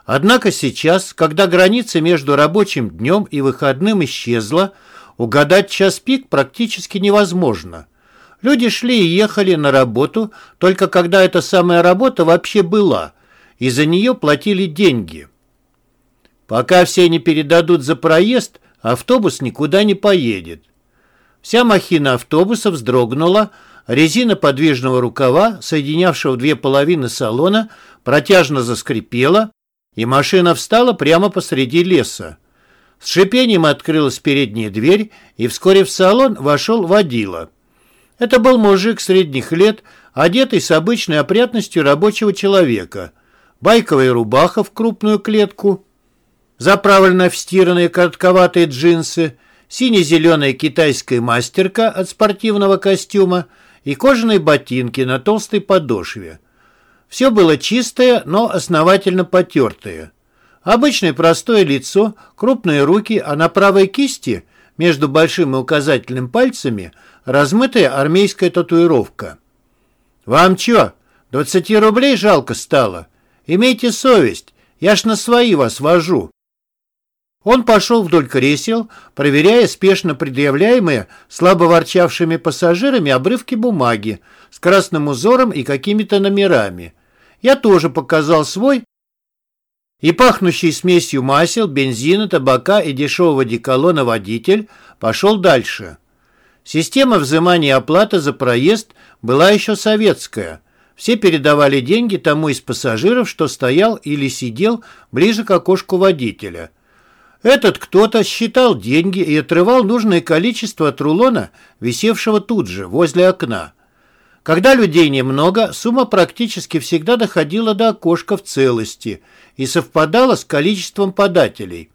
Однако сейчас, когда граница между рабочим днем и выходным исчезла, угадать час пик практически невозможно. Люди шли и ехали на работу, только когда эта самая работа вообще была, и за нее платили деньги – Пока все не передадут за проезд, автобус никуда не поедет. Вся махина автобуса вздрогнула, резина подвижного рукава, соединявшего две половины салона, протяжно заскрипела, и машина встала прямо посреди леса. С шипением открылась передняя дверь, и вскоре в салон вошел водила. Это был мужик средних лет, одетый с обычной опрятностью рабочего человека. Байковая рубаха в крупную клетку, заправленная в стиранные коротковатые джинсы, сине-зеленая китайская мастерка от спортивного костюма и кожаные ботинки на толстой подошве. Все было чистое, но основательно потертое. Обычное простое лицо, крупные руки, а на правой кисти, между большим и указательным пальцами, размытая армейская татуировка. «Вам чё, 20 рублей жалко стало? Имейте совесть, я ж на свои вас вожу». Он пошел вдоль кресел, проверяя спешно предъявляемые слабо ворчавшими пассажирами обрывки бумаги с красным узором и какими-то номерами. Я тоже показал свой и пахнущий смесью масел, бензина, табака и дешевого деколона водитель пошел дальше. Система взимания оплаты за проезд была еще советская. Все передавали деньги тому из пассажиров, что стоял или сидел ближе к окошку водителя – этот кто-то считал деньги и отрывал нужное количество от рулона, висевшего тут же, возле окна. Когда людей немного, сумма практически всегда доходила до окошка в целости и совпадала с количеством подателей.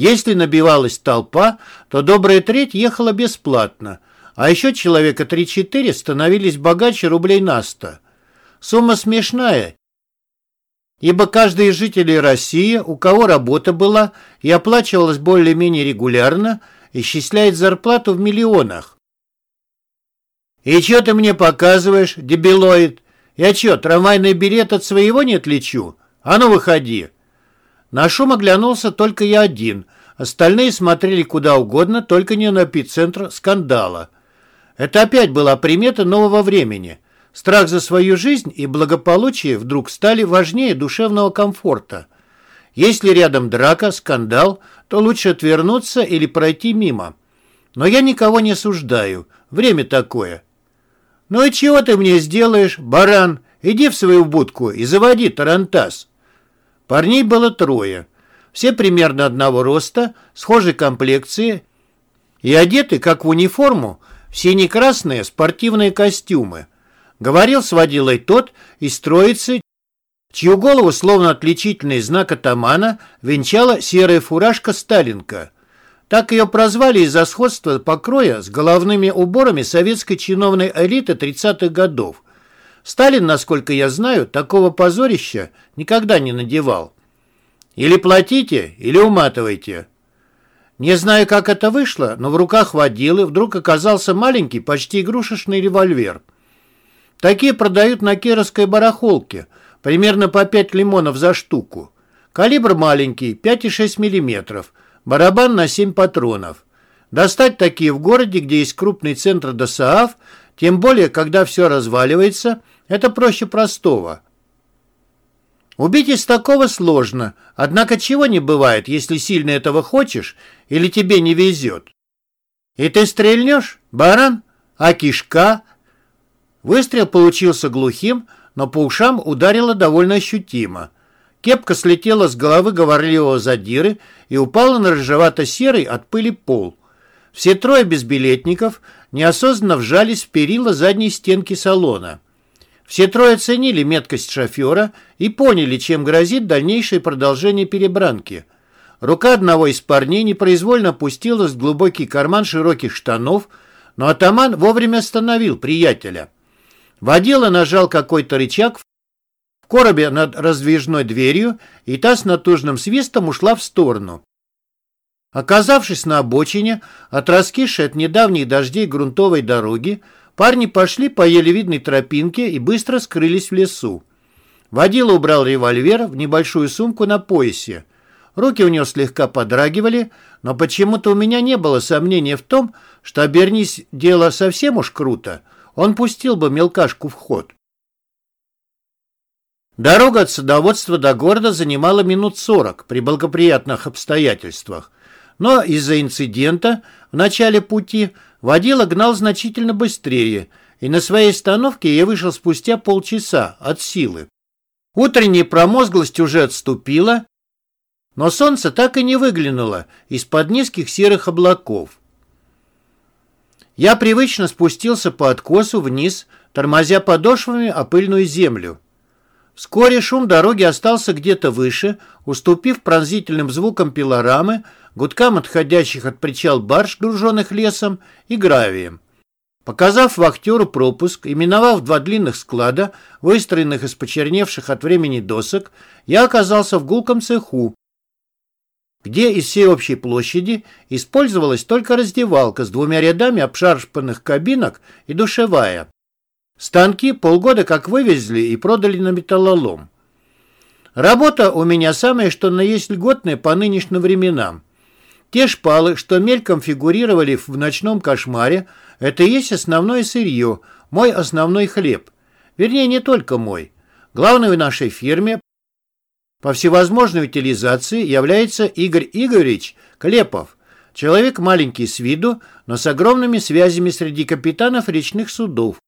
Если набивалась толпа, то добрая треть ехала бесплатно, а еще человека 3-4 становились богаче рублей на 100. Сумма смешная ибо каждый из жителей России, у кого работа была и оплачивалась более-менее регулярно, исчисляет зарплату в миллионах. «И что ты мне показываешь, дебилоид? Я что, трамвайный билет от своего не отличу? А ну, выходи!» На шум оглянулся только я один, остальные смотрели куда угодно, только не на эпицентр скандала. Это опять была примета нового времени – Страх за свою жизнь и благополучие вдруг стали важнее душевного комфорта. Если рядом драка, скандал, то лучше отвернуться или пройти мимо. Но я никого не осуждаю. Время такое. «Ну и чего ты мне сделаешь, баран? Иди в свою будку и заводи тарантас». Парней было трое. Все примерно одного роста, схожей комплекции и одеты, как в униформу, в сине-красные спортивные костюмы. Говорил с водилой тот из троицы, чью голову, словно отличительный знак атамана, венчала серая фуражка Сталинка. Так ее прозвали из-за сходства покроя с головными уборами советской чиновной элиты 30-х годов. Сталин, насколько я знаю, такого позорища никогда не надевал. Или платите, или уматывайте. Не знаю, как это вышло, но в руках водилы вдруг оказался маленький, почти игрушечный револьвер – Такие продают на кировской барахолке, примерно по 5 лимонов за штуку. Калибр маленький, 5,6 мм, барабан на 7 патронов. Достать такие в городе, где есть крупный центр ДОСААФ, тем более, когда все разваливается, это проще простого. Убить из такого сложно, однако чего не бывает, если сильно этого хочешь или тебе не везет. И ты стрельнешь, баран? А кишка? Выстрел получился глухим, но по ушам ударило довольно ощутимо. Кепка слетела с головы говорливого задиры и упала на рыжевато-серый от пыли пол. Все трое безбилетников неосознанно вжались в перила задней стенки салона. Все трое оценили меткость шофера и поняли, чем грозит дальнейшее продолжение перебранки. Рука одного из парней непроизвольно опустилась в глубокий карман широких штанов, но атаман вовремя остановил приятеля. Водила нажал какой-то рычаг в коробе над раздвижной дверью, и та с натужным свистом ушла в сторону. Оказавшись на обочине, от раскисшей от недавних дождей грунтовой дороги, парни пошли по еле видной тропинке и быстро скрылись в лесу. Водила убрал револьвер в небольшую сумку на поясе. Руки у него слегка подрагивали, но почему-то у меня не было сомнения в том, что обернись дело совсем уж круто, он пустил бы мелкашку в ход. Дорога от садоводства до города занимала минут сорок при благоприятных обстоятельствах, но из-за инцидента в начале пути водила гнал значительно быстрее, и на своей остановке я вышел спустя полчаса от силы. Утренняя промозглость уже отступила, но солнце так и не выглянуло из-под низких серых облаков. Я привычно спустился по откосу вниз, тормозя подошвами о пыльную землю. Вскоре шум дороги остался где-то выше, уступив пронзительным звукам пилорамы, гудкам отходящих от причал барж, груженных лесом и гравием. Показав вахтеру пропуск и миновав два длинных склада, выстроенных из почерневших от времени досок, я оказался в гулком цеху, где из всей общей площади использовалась только раздевалка с двумя рядами обшарпанных кабинок и душевая. Станки полгода как вывезли и продали на металлолом. Работа у меня самая что на есть льготная по нынешним временам. Те шпалы, что мельком фигурировали в ночном кошмаре, это и есть основное сырье, мой основной хлеб. Вернее, не только мой. Главный в нашей фирме по всевозможной утилизации является Игорь Игоревич Клепов, человек маленький с виду, но с огромными связями среди капитанов речных судов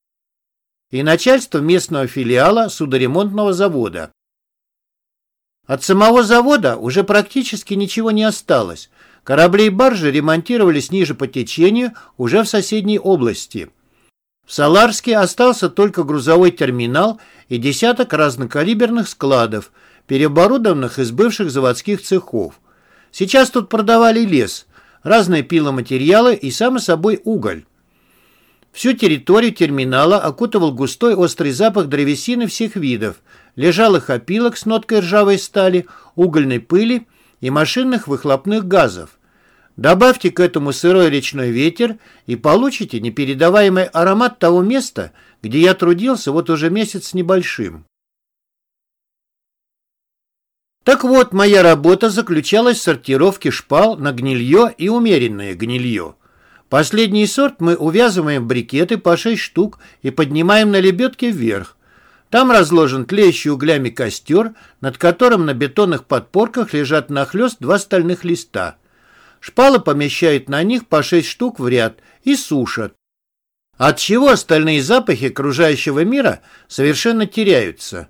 и начальства местного филиала судоремонтного завода. От самого завода уже практически ничего не осталось. Корабли и баржи ремонтировались ниже по течению уже в соседней области. В Саларске остался только грузовой терминал и десяток разнокалиберных складов – переоборудованных из бывших заводских цехов. Сейчас тут продавали лес, разные пиломатериалы и, само собой, уголь. Всю территорию терминала окутывал густой острый запах древесины всех видов, лежалых опилок с ноткой ржавой стали, угольной пыли и машинных выхлопных газов. Добавьте к этому сырой речной ветер и получите непередаваемый аромат того места, где я трудился вот уже месяц небольшим. Так вот, моя работа заключалась в сортировке шпал на гнилье и умеренное гнилье. Последний сорт мы увязываем в брикеты по 6 штук и поднимаем на лебедке вверх. Там разложен тлеющий углями костер, над которым на бетонных подпорках лежат нахлёст два стальных листа. Шпалы помещают на них по 6 штук в ряд и сушат. От чего остальные запахи окружающего мира совершенно теряются.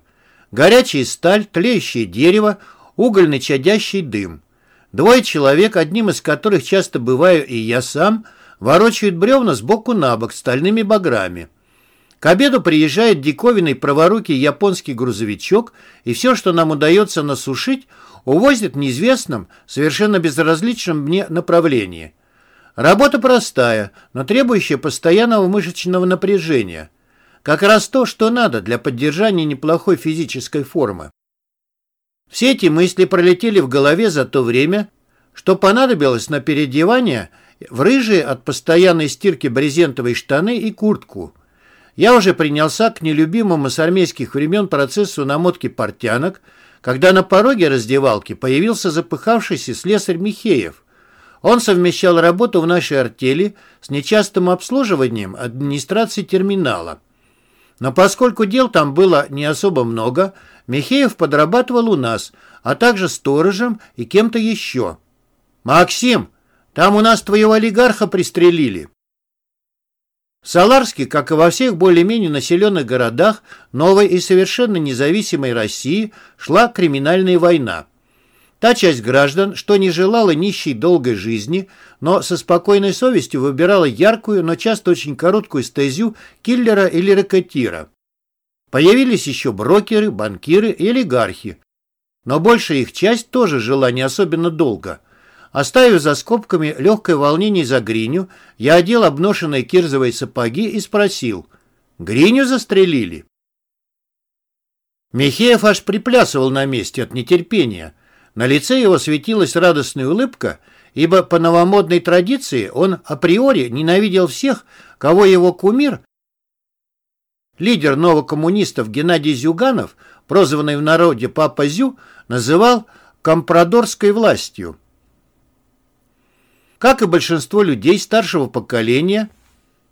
Горячая сталь, тлеющее дерево, угольный чадящий дым. Двое человек, одним из которых часто бываю и я сам, ворочают бревна сбоку на бок стальными баграми. К обеду приезжает диковинный праворукий японский грузовичок, и все, что нам удается насушить, увозит в неизвестном, совершенно безразличном мне направлении. Работа простая, но требующая постоянного мышечного напряжения. Как раз то, что надо для поддержания неплохой физической формы. Все эти мысли пролетели в голове за то время, что понадобилось на переодевание в рыжие от постоянной стирки брезентовые штаны и куртку. Я уже принялся к нелюбимому с армейских времен процессу намотки портянок, когда на пороге раздевалки появился запыхавшийся слесарь Михеев. Он совмещал работу в нашей артели с нечастым обслуживанием администрации терминала. Но поскольку дел там было не особо много, Михеев подрабатывал у нас, а также сторожем и кем-то еще. «Максим, там у нас твоего олигарха пристрелили». В Саларске, как и во всех более-менее населенных городах новой и совершенно независимой России, шла криминальная война. Та часть граждан, что не желала нищей долгой жизни, но со спокойной совестью выбирала яркую, но часто очень короткую стезю киллера или ракетира. Появились еще брокеры, банкиры и олигархи. Но большая их часть тоже жила не особенно долго – Оставив за скобками легкое волнение за Гриню, я одел обношенные кирзовые сапоги и спросил, «Гриню застрелили?» Михеев аж приплясывал на месте от нетерпения. На лице его светилась радостная улыбка, ибо по новомодной традиции он априори ненавидел всех, кого его кумир, лидер новокоммунистов Геннадий Зюганов, прозванный в народе Папа Зю, называл компрадорской властью. Как и большинство людей старшего поколения,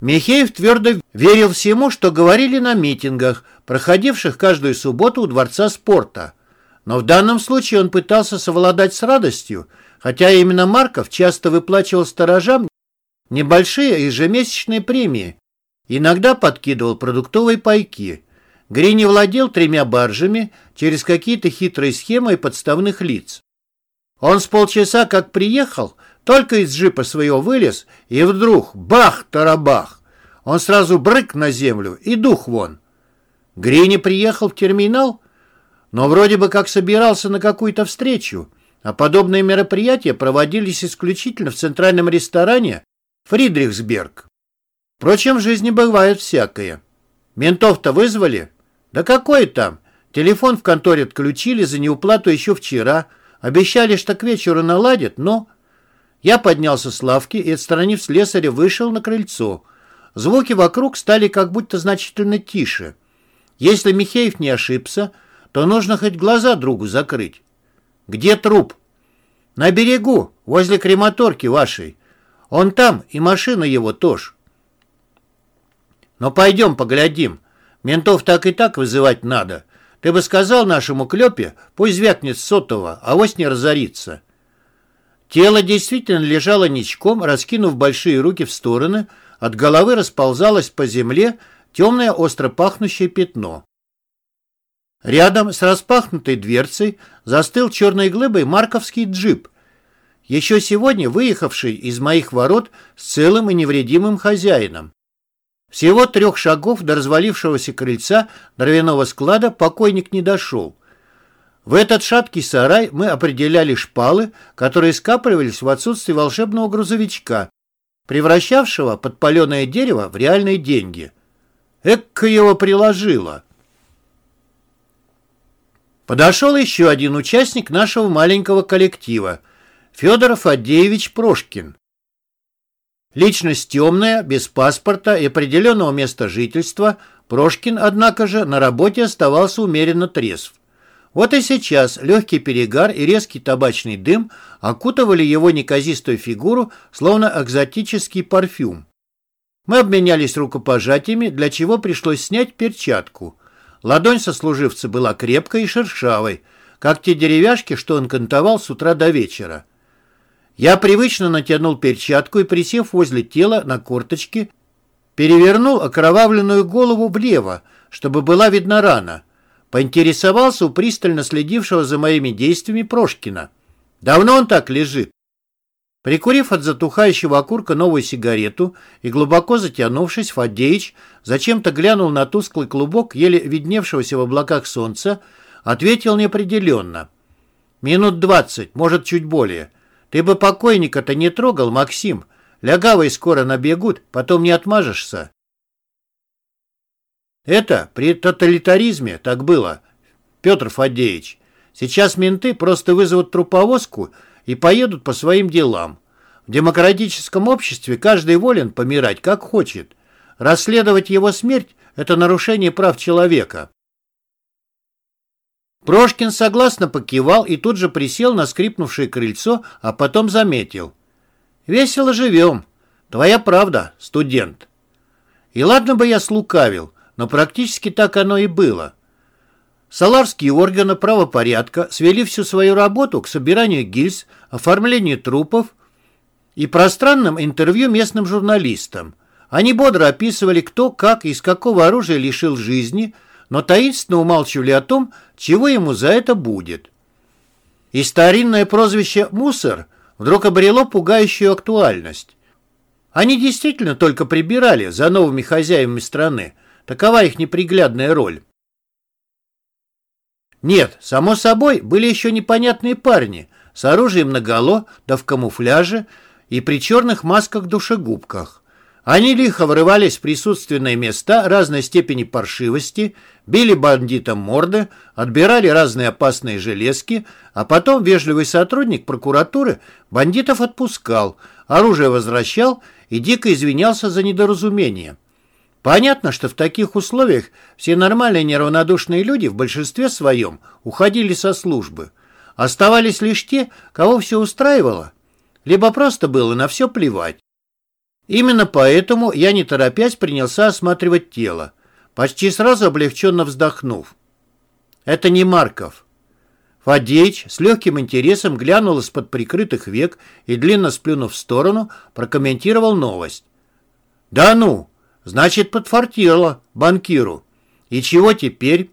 Михеев твердо верил всему, что говорили на митингах, проходивших каждую субботу у Дворца спорта. Но в данном случае он пытался совладать с радостью, хотя именно Марков часто выплачивал сторожам небольшие ежемесячные премии, иногда подкидывал продуктовые пайки. Грини владел тремя баржами через какие-то хитрые схемы и подставных лиц. Он с полчаса как приехал, только из джипа своего вылез, и вдруг бах-тарабах. Он сразу брык на землю и дух вон. Грини приехал в терминал, но вроде бы как собирался на какую-то встречу, а подобные мероприятия проводились исключительно в центральном ресторане «Фридрихсберг». Впрочем, в жизни бывает всякое. Ментов-то вызвали? Да какой там? Телефон в конторе отключили за неуплату еще вчера. Обещали, что к вечеру наладят, но... Я поднялся с лавки и, отстранив слесаря, вышел на крыльцо. Звуки вокруг стали как будто значительно тише. Если Михеев не ошибся, то нужно хоть глаза другу закрыть. «Где труп?» «На берегу, возле крематорки вашей. Он там, и машина его тоже». «Но пойдем поглядим. Ментов так и так вызывать надо. Ты бы сказал нашему Клёпе, пусть звякнет сотого, а вось не разорится». Тело действительно лежало ничком, раскинув большие руки в стороны, от головы расползалось по земле темное остро пахнущее пятно. Рядом с распахнутой дверцей застыл черной глыбой марковский джип, еще сегодня выехавший из моих ворот с целым и невредимым хозяином. Всего трех шагов до развалившегося крыльца дровяного склада покойник не дошел. В этот шаткий сарай мы определяли шпалы, которые скапливались в отсутствии волшебного грузовичка, превращавшего подпаленное дерево в реальные деньги. Экка его приложило. Подошел еще один участник нашего маленького коллектива, Федор Фадеевич Прошкин. Личность темная, без паспорта и определенного места жительства, Прошкин, однако же, на работе оставался умеренно трезв. Вот и сейчас легкий перегар и резкий табачный дым окутывали его неказистую фигуру, словно экзотический парфюм. Мы обменялись рукопожатиями, для чего пришлось снять перчатку. Ладонь сослуживца была крепкой и шершавой, как те деревяшки, что он кантовал с утра до вечера. Я привычно натянул перчатку и, присев возле тела на корточки, перевернул окровавленную голову влево, чтобы была видна рана – Поинтересовался у пристально следившего за моими действиями Прошкина. Давно он так лежит? Прикурив от затухающего окурка новую сигарету и глубоко затянувшись, Фадеич зачем-то глянул на тусклый клубок, еле видневшегося в облаках солнца, ответил неопределенно. «Минут двадцать, может, чуть более. Ты бы покойника-то не трогал, Максим. Лягавые скоро набегут, потом не отмажешься». Это при тоталитаризме так было, Петр Фадеевич. Сейчас менты просто вызовут труповозку и поедут по своим делам. В демократическом обществе каждый волен помирать как хочет. Расследовать его смерть – это нарушение прав человека. Прошкин согласно покивал и тут же присел на скрипнувшее крыльцо, а потом заметил. «Весело живем. Твоя правда, студент». И ладно бы я слукавил – но практически так оно и было. Саларские органы правопорядка свели всю свою работу к собиранию гильз, оформлению трупов и пространным интервью местным журналистам. Они бодро описывали, кто, как и из какого оружия лишил жизни, но таинственно умалчивали о том, чего ему за это будет. И старинное прозвище «мусор» вдруг обрело пугающую актуальность. Они действительно только прибирали за новыми хозяевами страны. Такова их неприглядная роль. Нет, само собой, были еще непонятные парни с оружием наголо, да в камуфляже и при черных масках-душегубках. Они лихо врывались в присутственные места разной степени паршивости, били бандитам морды, отбирали разные опасные железки, а потом вежливый сотрудник прокуратуры бандитов отпускал, оружие возвращал и дико извинялся за недоразумение. Понятно, что в таких условиях все нормальные неравнодушные люди в большинстве своем уходили со службы. Оставались лишь те, кого все устраивало, либо просто было на все плевать. Именно поэтому я, не торопясь, принялся осматривать тело, почти сразу облегченно вздохнув. Это не Марков. Фадеич с легким интересом глянул из-под прикрытых век и, длинно сплюнув в сторону, прокомментировал новость. «Да ну! Значит, подфартило банкиру. И чего теперь?»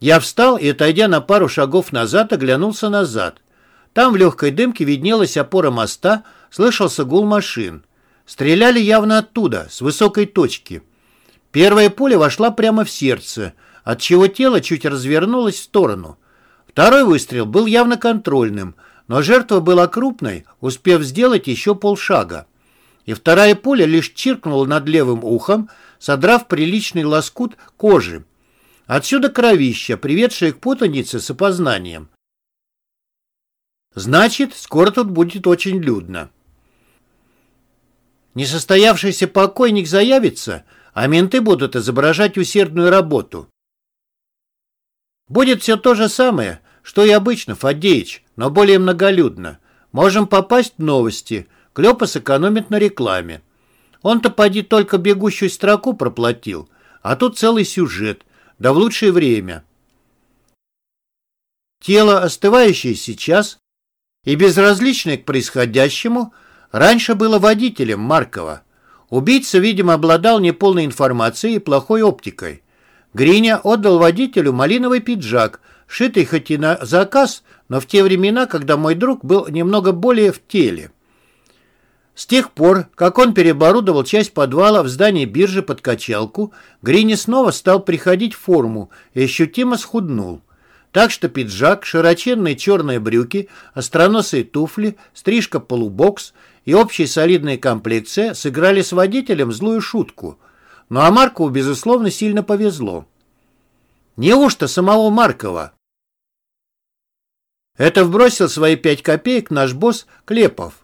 Я встал и, отойдя на пару шагов назад, оглянулся назад. Там в легкой дымке виднелась опора моста, слышался гул машин. Стреляли явно оттуда, с высокой точки. Первая пуля вошла прямо в сердце, отчего тело чуть развернулось в сторону. Второй выстрел был явно контрольным, но жертва была крупной, успев сделать еще полшага. И вторая пуля лишь чиркнула над левым ухом, содрав приличный лоскут кожи. Отсюда кровища, приведшая к путанице с опознанием. Значит, скоро тут будет очень людно. Несостоявшийся покойник заявится, а менты будут изображать усердную работу. Будет все то же самое, что и обычно, Фадеич, но более многолюдно. Можем попасть в новости. Клёпа сэкономит на рекламе. Он-то поди только бегущую строку проплатил, а тут целый сюжет, да в лучшее время. Тело, остывающее сейчас и безразличное к происходящему, Раньше было водителем Маркова. Убийца, видимо, обладал неполной информацией и плохой оптикой. Гриня отдал водителю малиновый пиджак, шитый хоть и на заказ, но в те времена, когда мой друг был немного более в теле. С тех пор, как он переоборудовал часть подвала в здании биржи под качалку, Грини снова стал приходить в форму и ощутимо схуднул. Так что пиджак, широченные черные брюки, остроносые туфли, стрижка полубокс и общая солидная комплекция сыграли с водителем злую шутку. Ну а Маркову, безусловно, сильно повезло. Неужто самого Маркова? Это вбросил свои пять копеек наш босс Клепов.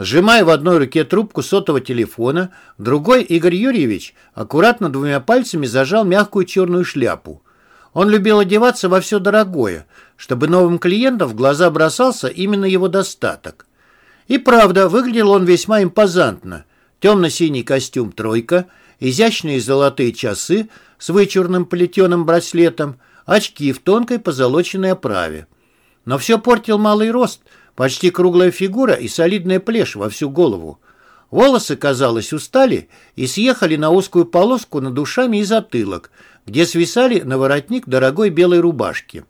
Сжимая в одной руке трубку сотового телефона, другой Игорь Юрьевич аккуратно двумя пальцами зажал мягкую черную шляпу. Он любил одеваться во все дорогое, чтобы новым клиентам в глаза бросался именно его достаток. И правда, выглядел он весьма импозантно. Темно-синий костюм «тройка», изящные золотые часы с вычурным плетеным браслетом, очки в тонкой позолоченной оправе. Но все портил малый рост, почти круглая фигура и солидная плешь во всю голову. Волосы, казалось, устали и съехали на узкую полоску над душами и затылок, где свисали на воротник дорогой белой рубашки.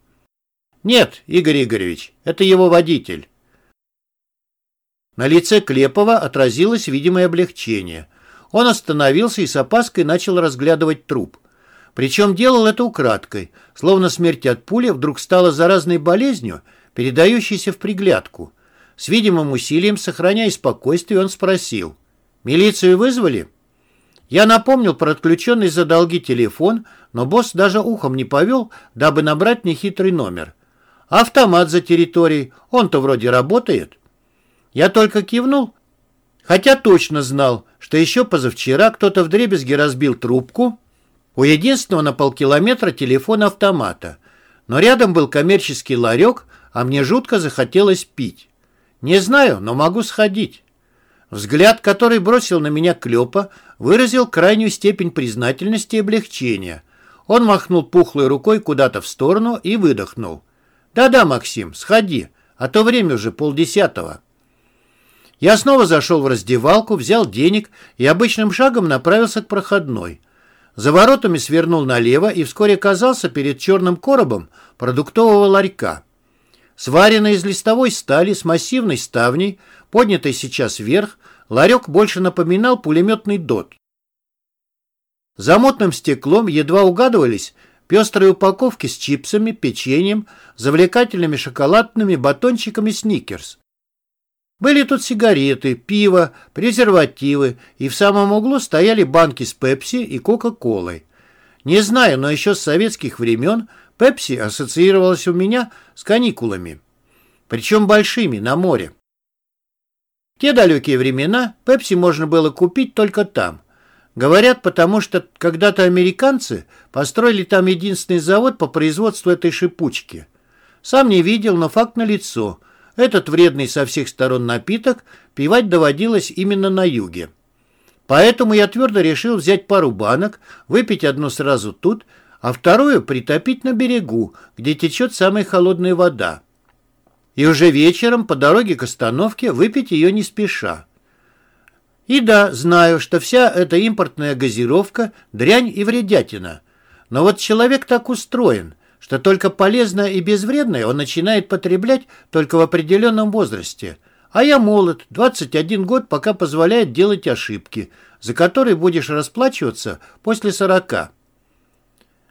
«Нет, Игорь Игоревич, это его водитель». На лице Клепова отразилось видимое облегчение. Он остановился и с опаской начал разглядывать труп. Причем делал это украдкой, словно смерть от пули вдруг стала заразной болезнью, передающейся в приглядку. С видимым усилием, сохраняя спокойствие, он спросил. «Милицию вызвали?» Я напомнил про отключенный за долги телефон, но босс даже ухом не повел, дабы набрать нехитрый номер. «Автомат за территорией, он-то вроде работает». Я только кивнул, хотя точно знал, что еще позавчера кто-то вдребезги разбил трубку у единственного на полкилометра телефона автомата, но рядом был коммерческий ларек, а мне жутко захотелось пить. Не знаю, но могу сходить. Взгляд, который бросил на меня Клёпа, выразил крайнюю степень признательности и облегчения. Он махнул пухлой рукой куда-то в сторону и выдохнул. «Да-да, Максим, сходи, а то время уже полдесятого». Я снова зашел в раздевалку, взял денег и обычным шагом направился к проходной. За воротами свернул налево и вскоре оказался перед черным коробом продуктового ларька. Сваренный из листовой стали с массивной ставней, поднятой сейчас вверх, ларек больше напоминал пулеметный дот. За мутным стеклом едва угадывались пестрые упаковки с чипсами, печеньем, завлекательными шоколадными батончиками «Сникерс». Были тут сигареты, пиво, презервативы, и в самом углу стояли банки с пепси и кока-колой. Не знаю, но еще с советских времен пепси ассоциировалась у меня с каникулами. Причем большими, на море. В те далекие времена пепси можно было купить только там. Говорят, потому что когда-то американцы построили там единственный завод по производству этой шипучки. Сам не видел, но факт налицо – этот вредный со всех сторон напиток пивать доводилось именно на юге. Поэтому я твердо решил взять пару банок, выпить одну сразу тут, а вторую притопить на берегу, где течет самая холодная вода. И уже вечером по дороге к остановке выпить ее не спеша. И да, знаю, что вся эта импортная газировка – дрянь и вредятина. Но вот человек так устроен – что только полезное и безвредное он начинает потреблять только в определенном возрасте. А я молод, 21 год пока позволяет делать ошибки, за которые будешь расплачиваться после 40.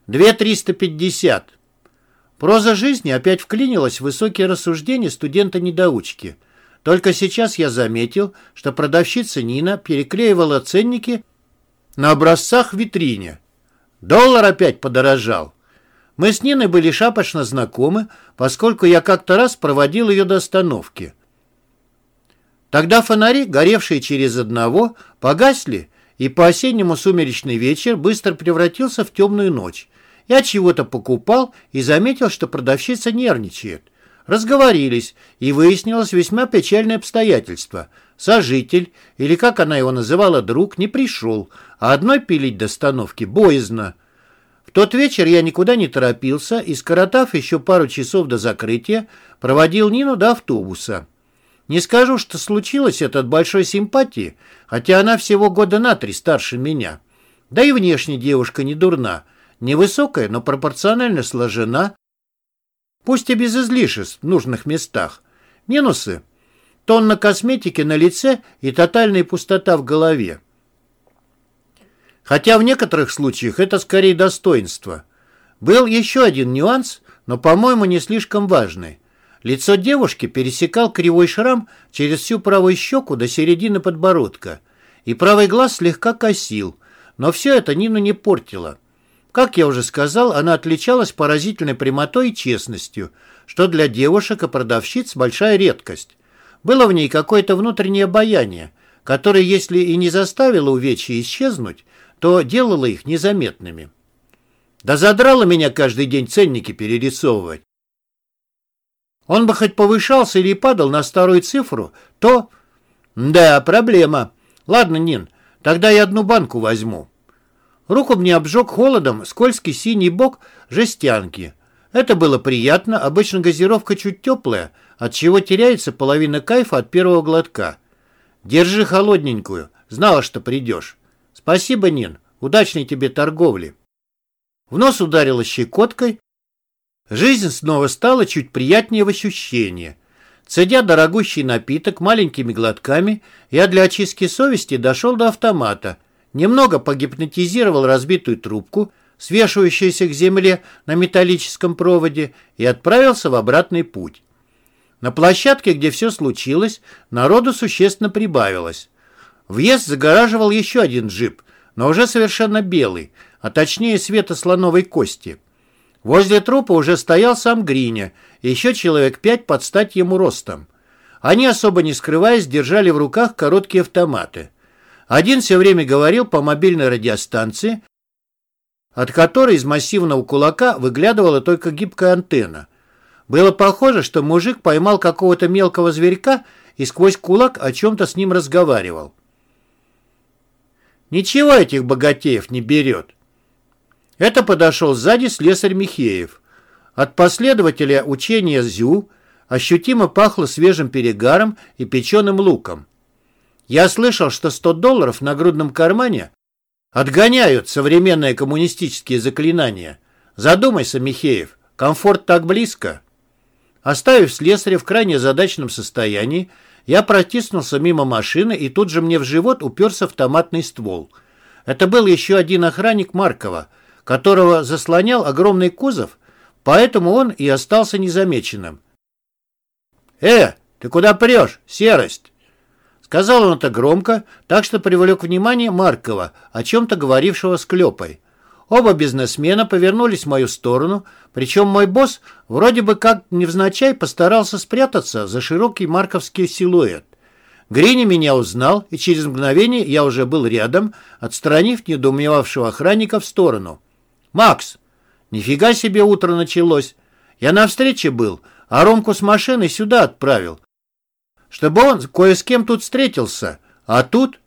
2350. Проза жизни опять вклинилась в высокие рассуждения студента-недоучки. Только сейчас я заметил, что продавщица Нина переклеивала ценники на образцах в витрине. Доллар опять подорожал. Мы с Ниной были шапочно знакомы, поскольку я как-то раз проводил ее до остановки. Тогда фонари, горевшие через одного, погасли, и по-осеннему сумеречный вечер быстро превратился в темную ночь. Я чего-то покупал и заметил, что продавщица нервничает. Разговорились, и выяснилось весьма печальное обстоятельство. Сожитель, или как она его называла, друг, не пришел, а одной пилить до остановки боязно. В тот вечер я никуда не торопился и, скоротав еще пару часов до закрытия, проводил Нину до автобуса. Не скажу, что случилось это от большой симпатии, хотя она всего года на три старше меня. Да и внешне девушка не дурна, невысокая, но пропорционально сложена, пусть и без излишеств в нужных местах. Минусы – тонна косметики на лице и тотальная пустота в голове. Хотя в некоторых случаях это скорее достоинство. Был еще один нюанс, но, по-моему, не слишком важный. Лицо девушки пересекал кривой шрам через всю правую щеку до середины подбородка, и правый глаз слегка косил, но все это Нину не портило. Как я уже сказал, она отличалась поразительной прямотой и честностью, что для девушек и продавщиц большая редкость. Было в ней какое-то внутреннее обаяние, которое, если и не заставило увечья исчезнуть, то делало их незаметными. Да задрало меня каждый день ценники перерисовывать. Он бы хоть повышался или падал на старую цифру, то... Да, проблема. Ладно, Нин, тогда я одну банку возьму. Руку мне обжег холодом скользкий синий бок жестянки. Это было приятно, обычно газировка чуть теплая, от чего теряется половина кайфа от первого глотка. Держи холодненькую, знала, что придешь. «Спасибо, Нин. Удачной тебе торговли». В нос ударило щекоткой. Жизнь снова стала чуть приятнее в ощущении. Цедя дорогущий напиток маленькими глотками, я для очистки совести дошел до автомата, немного погипнотизировал разбитую трубку, свешивающуюся к земле на металлическом проводе, и отправился в обратный путь. На площадке, где все случилось, народу существенно прибавилось. Въезд загораживал еще один джип, но уже совершенно белый, а точнее света слоновой кости. Возле трупа уже стоял сам Гриня и еще человек пять под стать ему ростом. Они, особо не скрываясь, держали в руках короткие автоматы. Один все время говорил по мобильной радиостанции, от которой из массивного кулака выглядывала только гибкая антенна. Было похоже, что мужик поймал какого-то мелкого зверька и сквозь кулак о чем-то с ним разговаривал. Ничего этих богатеев не берет. Это подошел сзади слесарь Михеев. От последователя учения ЗЮ ощутимо пахло свежим перегаром и печеным луком. Я слышал, что 100 долларов на грудном кармане отгоняют современные коммунистические заклинания. Задумайся, Михеев, комфорт так близко. Оставив слесаря в крайне задачном состоянии, я протиснулся мимо машины, и тут же мне в живот уперся автоматный ствол. Это был еще один охранник Маркова, которого заслонял огромный кузов, поэтому он и остался незамеченным. «Э, ты куда прешь, серость?» Сказал он это громко, так что привлек внимание Маркова, о чем-то говорившего с Клепой. Оба бизнесмена повернулись в мою сторону, причем мой босс вроде бы как невзначай постарался спрятаться за широкий марковский силуэт. Грини меня узнал, и через мгновение я уже был рядом, отстранив недоумевавшего охранника в сторону. «Макс! Нифига себе утро началось! Я на встрече был, а Ромку с машиной сюда отправил, чтобы он кое с кем тут встретился, а тут...»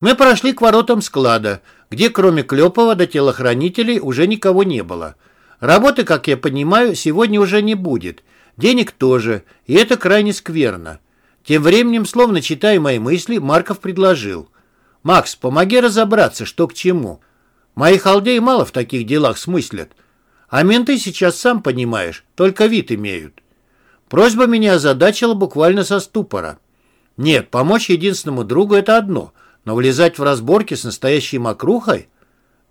Мы прошли к воротам склада, где кроме Клепова до телохранителей уже никого не было. Работы, как я понимаю, сегодня уже не будет. Денег тоже, и это крайне скверно. Тем временем, словно читая мои мысли, Марков предложил. «Макс, помоги разобраться, что к чему. Мои халдеи мало в таких делах смыслят. А менты сейчас, сам понимаешь, только вид имеют». Просьба меня озадачила буквально со ступора. Нет, помочь единственному другу – это одно – но влезать в разборки с настоящей мокрухой?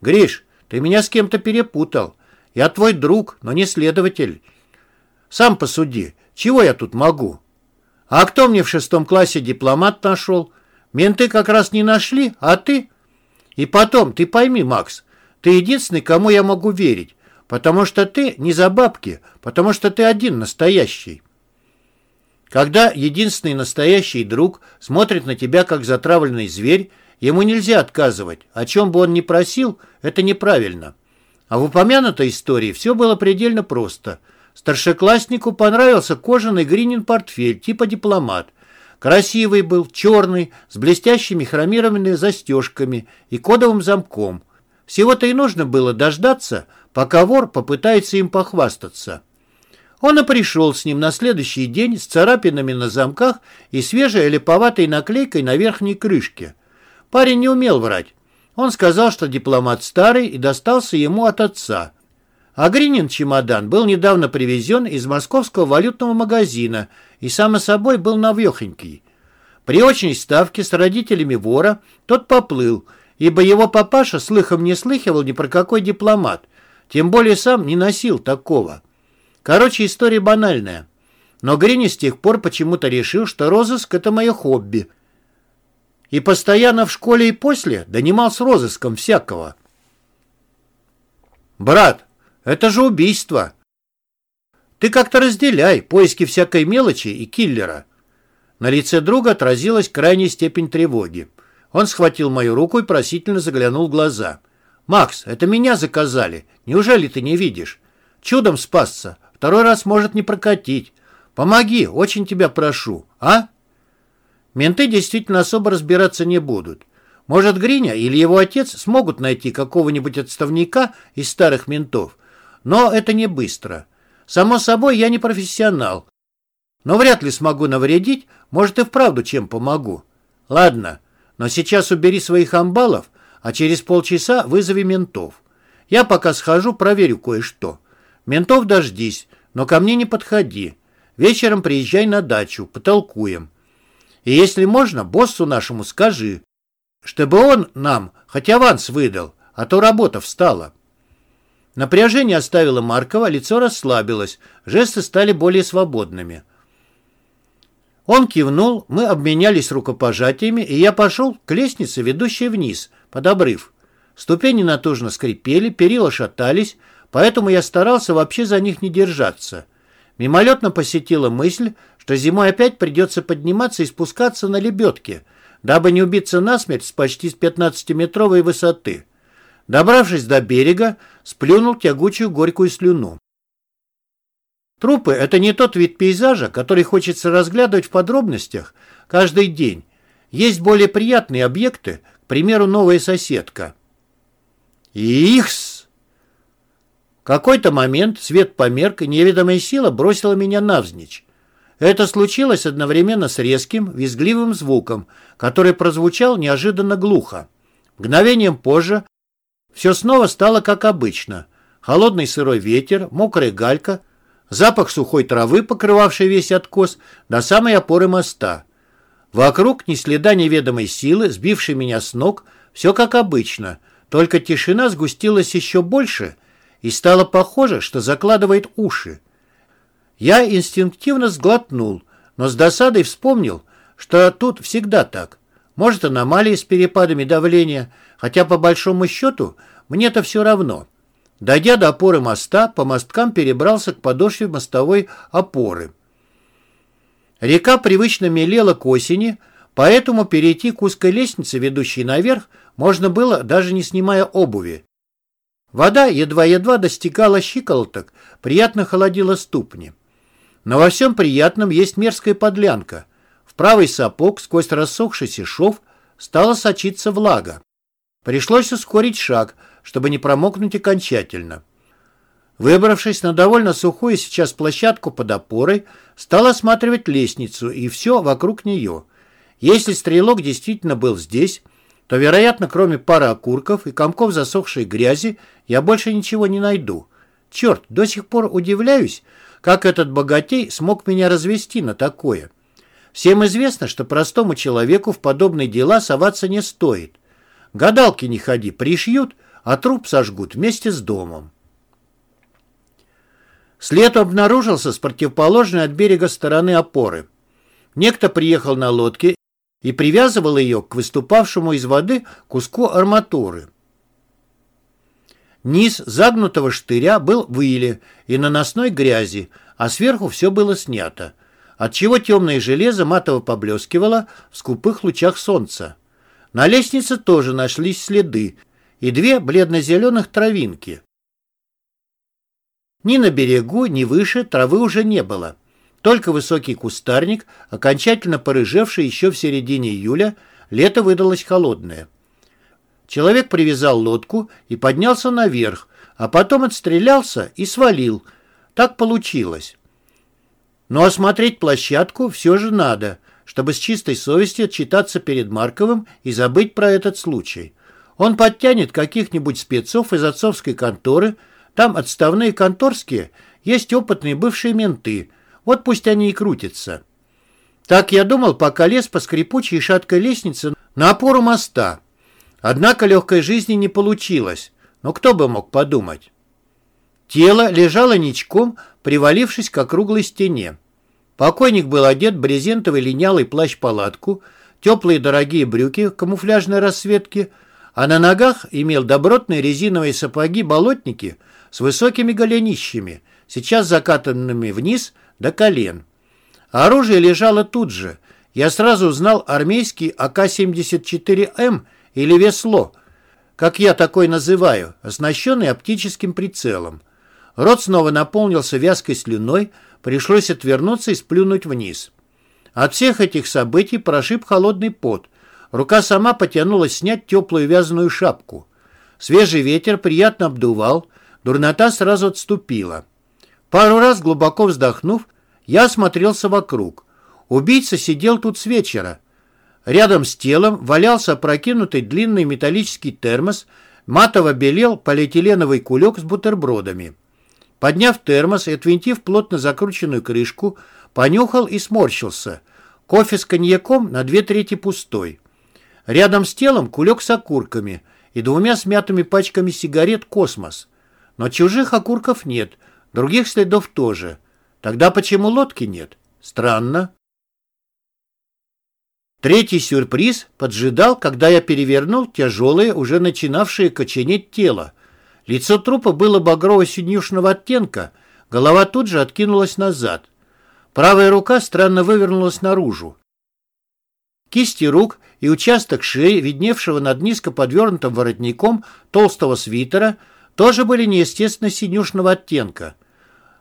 Гриш, ты меня с кем-то перепутал. Я твой друг, но не следователь. Сам посуди, чего я тут могу? А кто мне в шестом классе дипломат нашел? Менты как раз не нашли, а ты? И потом, ты пойми, Макс, ты единственный, кому я могу верить, потому что ты не за бабки, потому что ты один настоящий. Когда единственный настоящий друг смотрит на тебя как затравленный зверь, ему нельзя отказывать. О чем бы он ни просил, это неправильно. А в упомянутой истории все было предельно просто. Старшекласснику понравился кожаный Гринин портфель типа дипломат. Красивый был, черный, с блестящими хромированными застежками и кодовым замком. Всего-то и нужно было дождаться, пока вор попытается им похвастаться. Он и пришел с ним на следующий день с царапинами на замках и свежей липоватой наклейкой на верхней крышке. Парень не умел врать. Он сказал, что дипломат старый и достался ему от отца. А Гринин чемодан был недавно привезен из московского валютного магазина и, само собой, был навехонький. При очной ставке с родителями вора тот поплыл, ибо его папаша слыхом не слыхивал ни про какой дипломат, тем более сам не носил такого. Короче, история банальная. Но Грини с тех пор почему-то решил, что розыск – это мое хобби. И постоянно в школе и после донимался розыском всякого. «Брат, это же убийство!» «Ты как-то разделяй поиски всякой мелочи и киллера». На лице друга отразилась крайняя степень тревоги. Он схватил мою руку и просительно заглянул в глаза. «Макс, это меня заказали. Неужели ты не видишь? Чудом спасся, Второй раз может не прокатить. Помоги, очень тебя прошу, а? Менты действительно особо разбираться не будут. Может, Гриня или его отец смогут найти какого-нибудь отставника из старых ментов. Но это не быстро. Само собой, я не профессионал. Но вряд ли смогу навредить, может и вправду чем помогу. Ладно, но сейчас убери своих амбалов, а через полчаса вызови ментов. Я пока схожу, проверю кое-что. Ментов дождись, но ко мне не подходи. Вечером приезжай на дачу, потолкуем. И если можно, боссу нашему скажи, чтобы он нам хоть аванс выдал, а то работа встала. Напряжение оставило Маркова, лицо расслабилось, жесты стали более свободными. Он кивнул, мы обменялись рукопожатиями, и я пошел к лестнице, ведущей вниз, под обрыв. Ступени натужно скрипели, перила шатались, поэтому я старался вообще за них не держаться. Мимолетно посетила мысль, что зимой опять придется подниматься и спускаться на лебедке, дабы не убиться насмерть с почти 15-метровой высоты. Добравшись до берега, сплюнул тягучую горькую слюну. Трупы – это не тот вид пейзажа, который хочется разглядывать в подробностях каждый день. Есть более приятные объекты, к примеру, новая соседка. Ихс! Какой-то момент свет померк, и неведомая сила бросила меня навзничь. Это случилось одновременно с резким, визгливым звуком, который прозвучал неожиданно глухо. Мгновением позже все снова стало как обычно. Холодный сырой ветер, мокрая галька, запах сухой травы, покрывавший весь откос, до самой опоры моста. Вокруг ни следа неведомой силы, сбившей меня с ног, все как обычно, только тишина сгустилась еще больше и стало похоже, что закладывает уши. Я инстинктивно сглотнул, но с досадой вспомнил, что тут всегда так. Может, аномалии с перепадами давления, хотя по большому счету мне-то все равно. Дойдя до опоры моста, по мосткам перебрался к подошве мостовой опоры. Река привычно мелела к осени, поэтому перейти к узкой лестнице, ведущей наверх, можно было, даже не снимая обуви. Вода едва-едва достигала щиколоток, приятно холодила ступни. Но во всем приятном есть мерзкая подлянка. В правый сапог сквозь рассохшийся шов стала сочиться влага. Пришлось ускорить шаг, чтобы не промокнуть окончательно. Выбравшись на довольно сухую сейчас площадку под опорой, стал осматривать лестницу и все вокруг нее. Если стрелок действительно был здесь, то, вероятно, кроме пары окурков и комков засохшей грязи, я больше ничего не найду. Черт, до сих пор удивляюсь, как этот богатей смог меня развести на такое. Всем известно, что простому человеку в подобные дела соваться не стоит. Гадалки не ходи, пришьют, а труп сожгут вместе с домом. След обнаружился с противоположной от берега стороны опоры. Некто приехал на лодке и привязывал ее к выступавшему из воды куску арматуры. Низ загнутого штыря был в иле и наносной грязи, а сверху все было снято, отчего темное железо матово поблескивало в скупых лучах солнца. На лестнице тоже нашлись следы и две бледно-зеленых травинки. Ни на берегу, ни выше травы уже не было. Только высокий кустарник, окончательно порыжевший еще в середине июля, лето выдалось холодное. Человек привязал лодку и поднялся наверх, а потом отстрелялся и свалил. Так получилось. Но осмотреть площадку все же надо, чтобы с чистой совестью отчитаться перед Марковым и забыть про этот случай. Он подтянет каких-нибудь спецов из отцовской конторы, там отставные конторские, есть опытные бывшие менты. Вот пусть они и крутятся. Так я думал, пока лез по скрипучей и шаткой лестнице на опору моста. Однако легкой жизни не получилось. Но кто бы мог подумать? Тело лежало ничком, привалившись к округлой стене. Покойник был одет в брезентовый линялый плащ-палатку, теплые дорогие брюки камуфляжной расцветки, а на ногах имел добротные резиновые сапоги-болотники с высокими голенищами, сейчас закатанными вниз до колен. оружие лежало тут же. Я сразу узнал армейский АК-74М или весло, как я такой называю, оснащенный оптическим прицелом. Рот снова наполнился вязкой слюной, пришлось отвернуться и сплюнуть вниз. От всех этих событий прошиб холодный пот. Рука сама потянулась снять теплую вязаную шапку. Свежий ветер приятно обдувал, Дурнота сразу отступила. Пару раз глубоко вздохнув, я осмотрелся вокруг. Убийца сидел тут с вечера. Рядом с телом валялся опрокинутый длинный металлический термос, матово белел полиэтиленовый кулек с бутербродами. Подняв термос и отвинтив плотно закрученную крышку, понюхал и сморщился. Кофе с коньяком на две трети пустой. Рядом с телом кулек с окурками и двумя смятыми пачками сигарет «Космос». Но чужих окурков нет, других следов тоже. Тогда почему лодки нет? Странно. Третий сюрприз поджидал, когда я перевернул тяжелое, уже начинавшее коченеть тело. Лицо трупа было багрово-синюшного оттенка, голова тут же откинулась назад. Правая рука странно вывернулась наружу. Кисти рук и участок шеи, видневшего над низко подвернутым воротником толстого свитера, тоже были неестественно синюшного оттенка.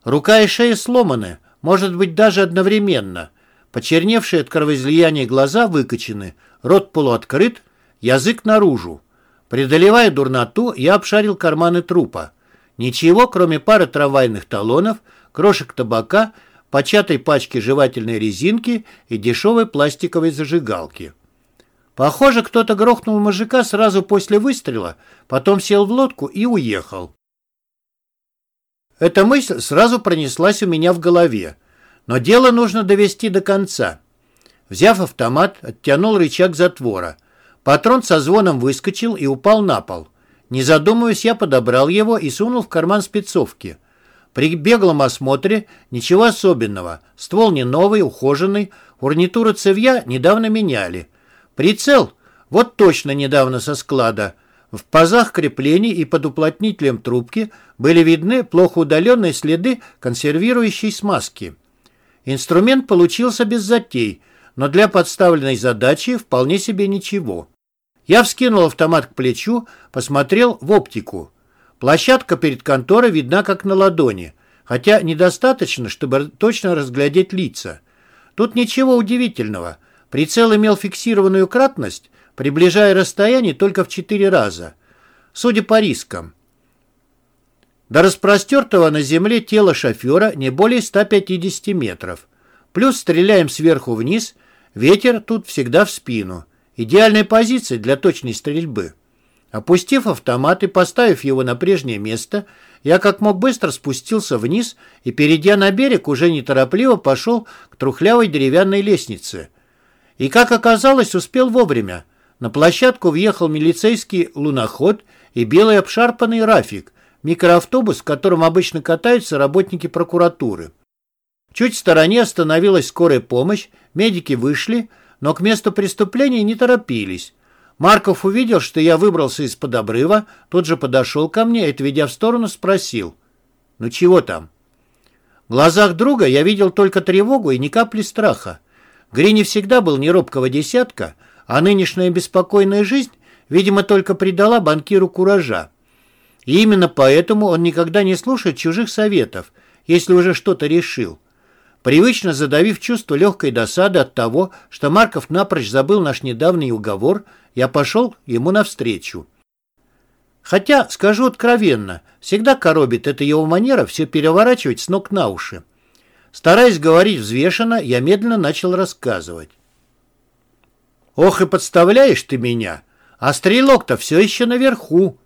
Рука и шея сломаны, может быть, даже одновременно. Почерневшие от кровоизлияния глаза выкочены, рот полуоткрыт, язык наружу. Преодолевая дурноту, я обшарил карманы трупа. Ничего, кроме пары трамвайных талонов, крошек табака, початой пачки жевательной резинки и дешевой пластиковой зажигалки. Похоже, кто-то грохнул мужика сразу после выстрела, потом сел в лодку и уехал. Эта мысль сразу пронеслась у меня в голове. Но дело нужно довести до конца. Взяв автомат, оттянул рычаг затвора. Патрон со звоном выскочил и упал на пол. Не задумываясь, я подобрал его и сунул в карман спецовки. При беглом осмотре ничего особенного. Ствол не новый, ухоженный. Фурнитуру цевья недавно меняли. Прицел? Вот точно недавно со склада. В пазах креплений и под уплотнителем трубки были видны плохо удаленные следы консервирующей смазки. Инструмент получился без затей, но для подставленной задачи вполне себе ничего. Я вскинул автомат к плечу, посмотрел в оптику. Площадка перед конторой видна как на ладони, хотя недостаточно, чтобы точно разглядеть лица. Тут ничего удивительного. Прицел имел фиксированную кратность, приближая расстояние только в четыре раза. Судя по рискам. До распростертого на земле тела шофера не более 150 метров. Плюс стреляем сверху вниз, ветер тут всегда в спину. Идеальная позиция для точной стрельбы. Опустив автомат и поставив его на прежнее место, я как мог быстро спустился вниз и, перейдя на берег, уже неторопливо пошел к трухлявой деревянной лестнице. И, как оказалось, успел вовремя. На площадку въехал милицейский луноход и белый обшарпанный рафик, микроавтобус, в котором обычно катаются работники прокуратуры. Чуть в стороне остановилась скорая помощь, медики вышли, но к месту преступления не торопились. Марков увидел, что я выбрался из-под обрыва, тут же подошел ко мне и, отведя в сторону, спросил. «Ну чего там?» В глазах друга я видел только тревогу и ни капли страха. Грини всегда был неробкого десятка, а нынешняя беспокойная жизнь, видимо, только придала банкиру куража. И именно поэтому он никогда не слушает чужих советов, если уже что-то решил. Привычно задавив чувство легкой досады от того, что Марков напрочь забыл наш недавний уговор, я пошел ему навстречу. Хотя, скажу откровенно, всегда коробит эта его манера все переворачивать с ног на уши. Стараясь говорить взвешенно, я медленно начал рассказывать. «Ох и подставляешь ты меня, а стрелок-то все еще наверху».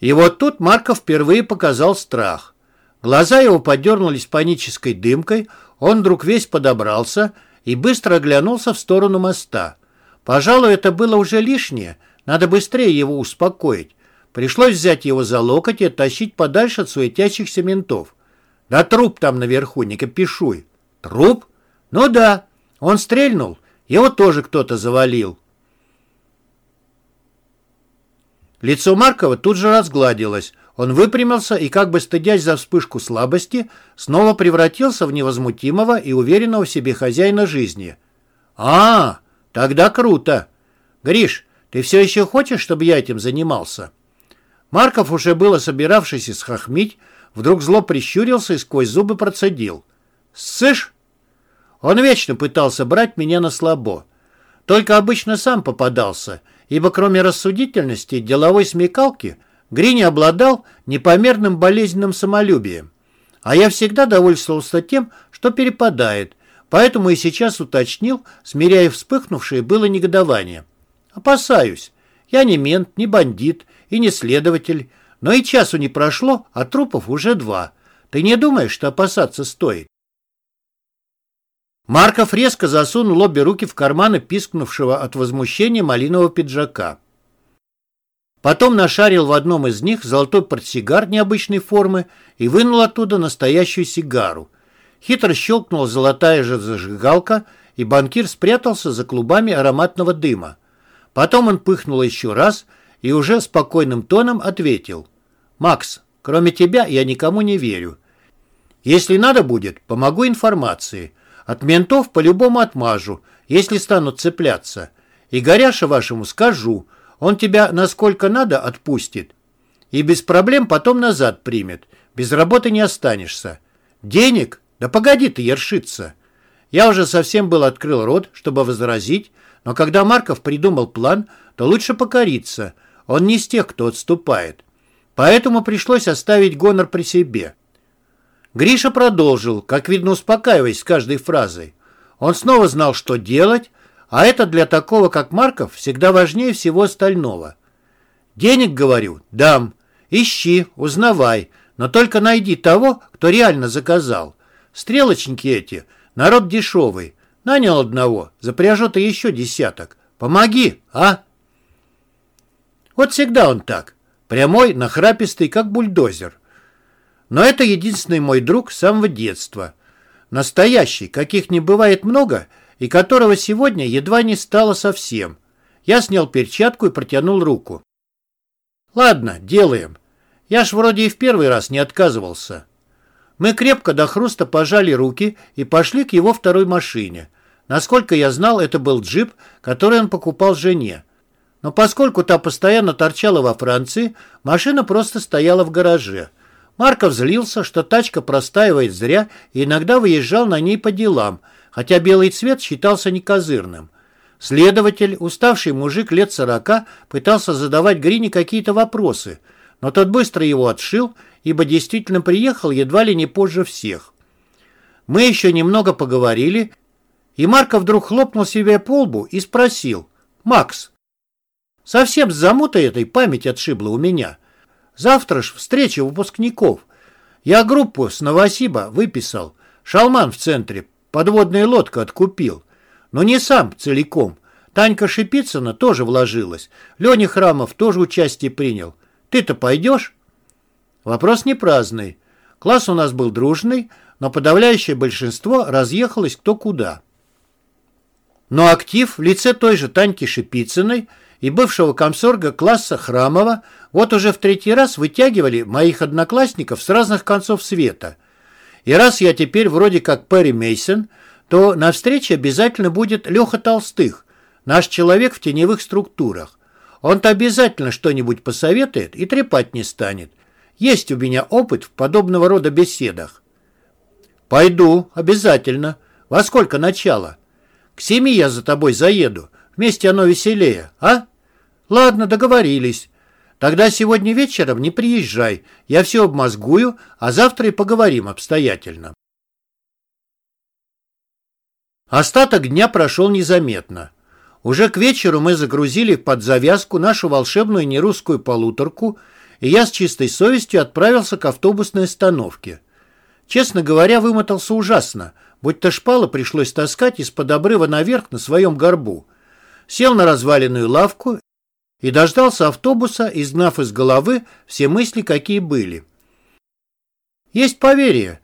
И вот тут Марков впервые показал страх. Глаза его подернулись панической дымкой, он вдруг весь подобрался и быстро оглянулся в сторону моста. Пожалуй, это было уже лишнее, надо быстрее его успокоить. Пришлось взять его за локоть и оттащить подальше от суетящихся ментов. Да труп там наверху, не копишуй. Труп? Ну да, он стрельнул, его тоже кто-то завалил. Лицо Маркова тут же разгладилось. Он выпрямился и, как бы стыдясь за вспышку слабости, снова превратился в невозмутимого и уверенного в себе хозяина жизни. «А, тогда круто! Гриш, ты все еще хочешь, чтобы я этим занимался?» Марков, уже было собиравшийся схохмить, вдруг зло прищурился и сквозь зубы процедил. «Сышь?» Он вечно пытался брать меня на слабо. Только обычно сам попадался, ибо кроме рассудительности и деловой смекалки Грини обладал непомерным болезненным самолюбием. А я всегда довольствовался тем, что перепадает, поэтому и сейчас уточнил, смиряя вспыхнувшее было негодование. «Опасаюсь. Я не мент, не бандит и не следователь, но и часу не прошло, а трупов уже два. Ты не думаешь, что опасаться стоит?» Марков резко засунул обе руки в карманы пискнувшего от возмущения малинового пиджака. Потом нашарил в одном из них золотой портсигар необычной формы и вынул оттуда настоящую сигару. Хитро щелкнула золотая же зажигалка, и банкир спрятался за клубами ароматного дыма. Потом он пыхнул еще раз и уже спокойным тоном ответил. «Макс, кроме тебя я никому не верю. Если надо будет, помогу информацией. От ментов по-любому отмажу, если станут цепляться. И Горяша вашему скажу, он тебя насколько надо отпустит. И без проблем потом назад примет. Без работы не останешься. Денег? Да погоди ты ершиться. Я уже совсем был открыл рот, чтобы возразить, но когда Марков придумал план, то лучше покориться. Он не из тех, кто отступает. Поэтому пришлось оставить гонор при себе. Гриша продолжил, как видно, успокаиваясь с каждой фразой. Он снова знал, что делать, а это для такого, как Марков, всегда важнее всего остального. «Денег, говорю, дам. Ищи, узнавай, но только найди того, кто реально заказал. Стрелочники эти, народ дешевый. Нанял одного, запряжет и еще десяток. Помоги, а?» Вот всегда он так. Прямой, нахрапистый, как бульдозер. Но это единственный мой друг с самого детства. Настоящий, каких не бывает много, и которого сегодня едва не стало совсем. Я снял перчатку и протянул руку. Ладно, делаем. Я ж вроде и в первый раз не отказывался. Мы крепко до хруста пожали руки и пошли к его второй машине. Насколько я знал, это был джип, который он покупал жене. Но поскольку та постоянно торчала во Франции, машина просто стояла в гараже. Марков злился, что тачка простаивает зря и иногда выезжал на ней по делам, хотя белый цвет считался некозырным. Следователь, уставший мужик лет сорока, пытался задавать Грине какие-то вопросы, но тот быстро его отшил, ибо действительно приехал едва ли не позже всех. Мы еще немного поговорили, и Марков вдруг хлопнул себе по лбу и спросил, «Макс, совсем с замутой этой память отшибла у меня». Завтра ж встреча выпускников. Я группу с Новосиба выписал. Шалман в центре. Подводная лодка откупил. Но не сам целиком. Танька Шипицына тоже вложилась. Леня Храмов тоже участие принял. Ты-то пойдешь? Вопрос не праздный. Класс у нас был дружный, но подавляющее большинство разъехалось кто куда. Но актив в лице той же Таньки Шипицыной и бывшего комсорга класса Храмова вот уже в третий раз вытягивали моих одноклассников с разных концов света. И раз я теперь вроде как Перри Мейсон, то на встрече обязательно будет Леха Толстых, наш человек в теневых структурах. Он-то обязательно что-нибудь посоветует и трепать не станет. Есть у меня опыт в подобного рода беседах. Пойду, обязательно. Во сколько начало? К семи я за тобой заеду. Вместе оно веселее, а? Ладно, договорились. Тогда сегодня вечером не приезжай, я все обмозгую, а завтра и поговорим обстоятельно. Остаток дня прошел незаметно. Уже к вечеру мы загрузили под завязку нашу волшебную нерусскую полуторку, и я с чистой совестью отправился к автобусной остановке. Честно говоря, вымотался ужасно, будь-то шпалы пришлось таскать из-под обрыва наверх на своем горбу. Сел на разваленную лавку и дождался автобуса, изгнав из головы все мысли, какие были. Есть поверье,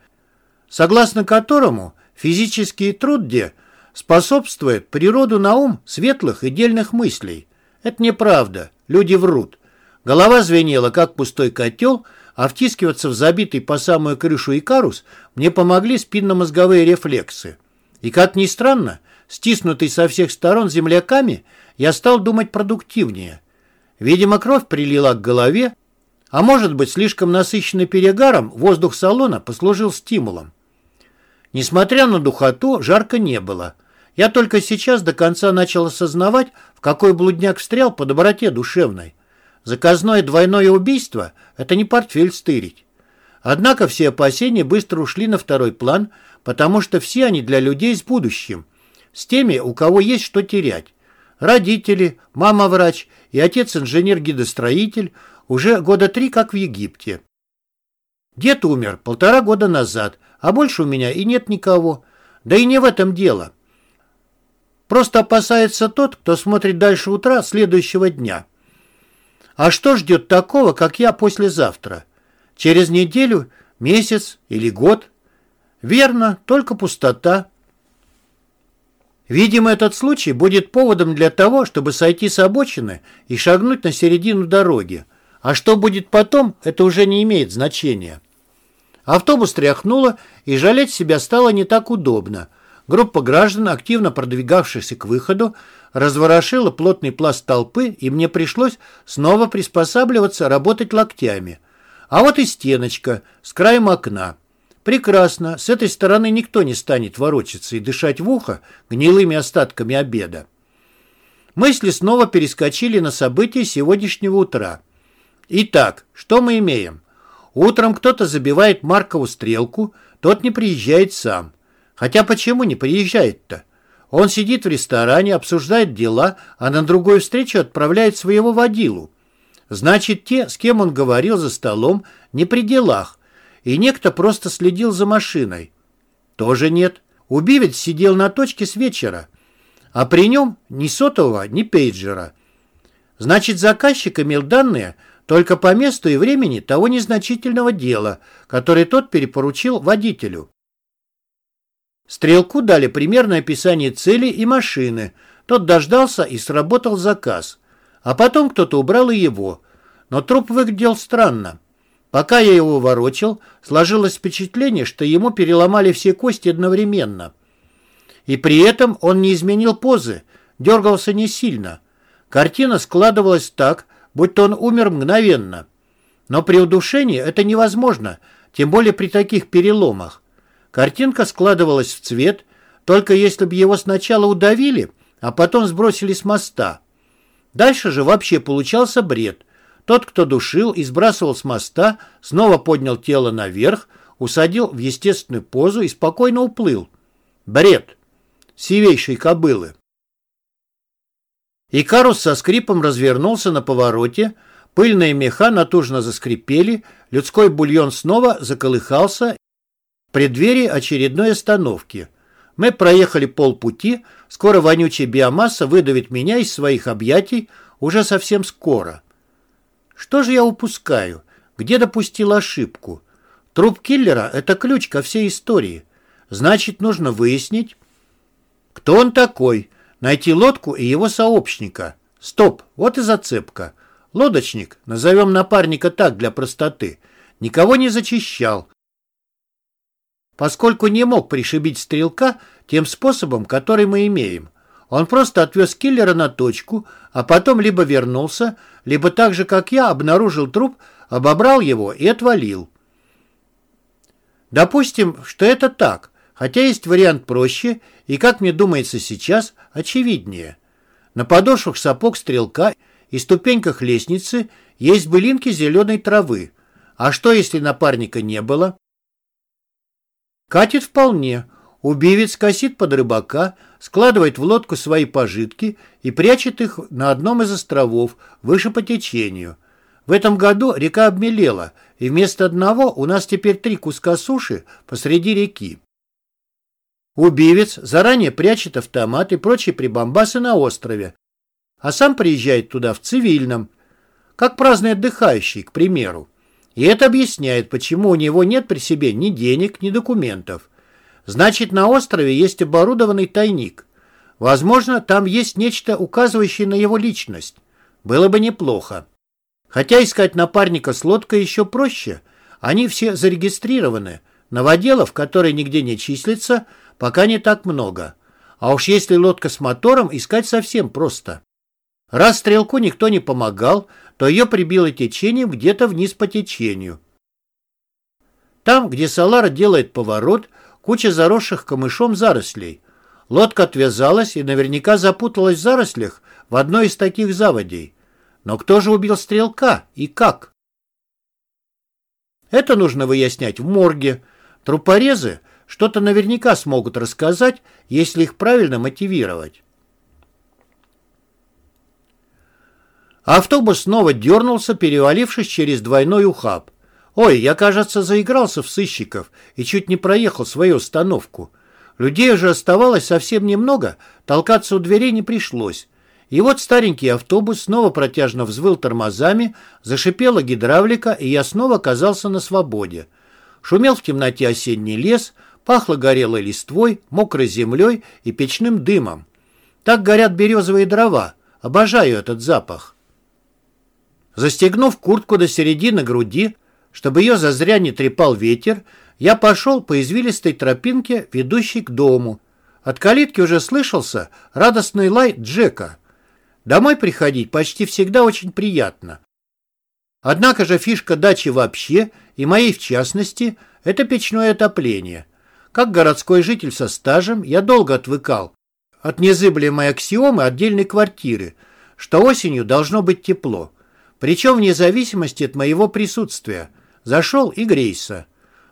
согласно которому физический труд где способствует природу на ум светлых и дельных мыслей. Это неправда, люди врут. Голова звенела, как пустой котел, а втискиваться в забитый по самую крышу Икарус мне помогли спинномозговые рефлексы. И, как ни странно, стиснутый со всех сторон земляками, я стал думать продуктивнее – Видимо, кровь прилила к голове, а может быть, слишком насыщенный перегаром, воздух салона послужил стимулом. Несмотря на духоту, жарко не было. Я только сейчас до конца начал осознавать, в какой блудняк встрял по доброте душевной. Заказное двойное убийство – это не портфель стырить. Однако все опасения быстро ушли на второй план, потому что все они для людей с будущим, с теми, у кого есть что терять. Родители, мама-врач и отец-инженер-гидостроитель уже года три как в Египте. Дед умер полтора года назад, а больше у меня и нет никого. Да и не в этом дело. Просто опасается тот, кто смотрит дальше утра следующего дня. А что ждет такого, как я послезавтра? Через неделю, месяц или год? Верно, только пустота. Видимо, этот случай будет поводом для того, чтобы сойти с обочины и шагнуть на середину дороги. А что будет потом, это уже не имеет значения. Автобус тряхнуло, и жалеть себя стало не так удобно. Группа граждан, активно продвигавшихся к выходу, разворошила плотный пласт толпы, и мне пришлось снова приспосабливаться работать локтями. А вот и стеночка с краем окна. Прекрасно, с этой стороны никто не станет ворочаться и дышать в ухо гнилыми остатками обеда. Мысли снова перескочили на события сегодняшнего утра. Итак, что мы имеем? Утром кто-то забивает Маркову стрелку, тот не приезжает сам. Хотя почему не приезжает-то? Он сидит в ресторане, обсуждает дела, а на другую встречу отправляет своего водилу. Значит, те, с кем он говорил за столом, не при делах, и некто просто следил за машиной. Тоже нет. Убивец сидел на точке с вечера, а при нем ни сотового, ни пейджера. Значит, заказчик имел данные только по месту и времени того незначительного дела, которое тот перепоручил водителю. Стрелку дали примерное описание цели и машины. Тот дождался и сработал заказ. А потом кто-то убрал и его. Но труп выглядел странно. Пока я его ворочил, сложилось впечатление, что ему переломали все кости одновременно. И при этом он не изменил позы, дергался не сильно. Картина складывалась так, будто он умер мгновенно. Но при удушении это невозможно, тем более при таких переломах. Картинка складывалась в цвет, только если бы его сначала удавили, а потом сбросили с моста. Дальше же вообще получался бред. Тот, кто душил и сбрасывал с моста, снова поднял тело наверх, усадил в естественную позу и спокойно уплыл. Бред. Сивейшей кобылы. Икарус со скрипом развернулся на повороте, пыльные меха натужно заскрипели, людской бульон снова заколыхался в преддверии очередной остановки. Мы проехали полпути, скоро вонючая биомасса выдавит меня из своих объятий уже совсем скоро. Что же я упускаю? Где допустил ошибку? Труп киллера — это ключ ко всей истории. Значит, нужно выяснить, кто он такой, Найти лодку и его сообщника. Стоп, вот и зацепка. Лодочник, назовем напарника так для простоты, никого не зачищал, поскольку не мог пришибить стрелка тем способом, который мы имеем. Он просто отвез киллера на точку, а потом либо вернулся, либо так же, как я, обнаружил труп, обобрал его и отвалил. Допустим, что это так, хотя есть вариант проще и, как мне думается сейчас, очевиднее. На подошвах сапог стрелка и ступеньках лестницы есть былинки зеленой травы. А что, если напарника не было? Катит вполне. Убивец косит под рыбака, складывает в лодку свои пожитки и прячет их на одном из островов, выше по течению. В этом году река обмелела, и вместо одного у нас теперь три куска суши посреди реки. Убивец заранее прячет автомат и прочие прибамбасы на острове, а сам приезжает туда в цивильном, как праздный отдыхающий, к примеру. И это объясняет, почему у него нет при себе ни денег, ни документов. Значит, на острове есть оборудованный тайник. Возможно, там есть нечто, указывающее на его личность. Было бы неплохо. Хотя искать напарника с лодкой еще проще. Они все зарегистрированы. Новоделов, которые нигде не числятся, пока не так много. А уж если лодка с мотором, искать совсем просто. Раз стрелку никто не помогал, то ее прибило течением где-то вниз по течению. Там, где Салара делает поворот, куча заросших камышом зарослей. Лодка отвязалась и наверняка запуталась в зарослях в одной из таких заводей. Но кто же убил стрелка и как? Это нужно выяснять в морге. Трупорезы что-то наверняка смогут рассказать, если их правильно мотивировать. Автобус снова дернулся, перевалившись через двойной ухаб. Ой, я, кажется, заигрался в сыщиков и чуть не проехал свою остановку. Людей уже оставалось совсем немного, толкаться у дверей не пришлось. И вот старенький автобус снова протяжно взвыл тормозами, зашипела гидравлика, и я снова оказался на свободе. Шумел в темноте осенний лес, Пахло горелой листвой, мокрой землей и печным дымом. Так горят березовые дрова. Обожаю этот запах. Застегнув куртку до середины груди, чтобы ее зазря не трепал ветер, я пошел по извилистой тропинке, ведущей к дому. От калитки уже слышался радостный лай Джека. Домой приходить почти всегда очень приятно. Однако же фишка дачи вообще, и моей в частности, это печное отопление. Как городской житель со стажем, я долго отвыкал от незыблемой аксиомы отдельной квартиры, что осенью должно быть тепло. Причем вне зависимости от моего присутствия. Зашел и грейся.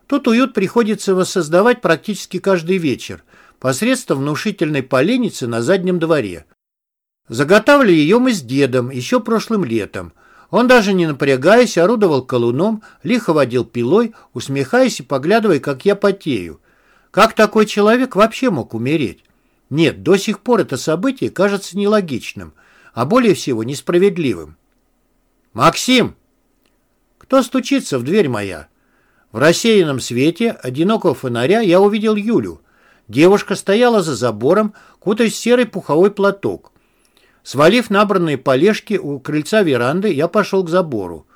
Тут уют приходится воссоздавать практически каждый вечер посредством внушительной поленницы на заднем дворе. Заготавливали ее мы с дедом еще прошлым летом. Он даже не напрягаясь орудовал колуном, лихо водил пилой, усмехаясь и поглядывая, как я потею. Как такой человек вообще мог умереть? Нет, до сих пор это событие кажется нелогичным, а более всего несправедливым. «Максим!» Кто стучится в дверь моя? В рассеянном свете одинокого фонаря я увидел Юлю. Девушка стояла за забором, кутаясь в серый пуховой платок. Свалив набранные полежки у крыльца веранды, я пошел к забору.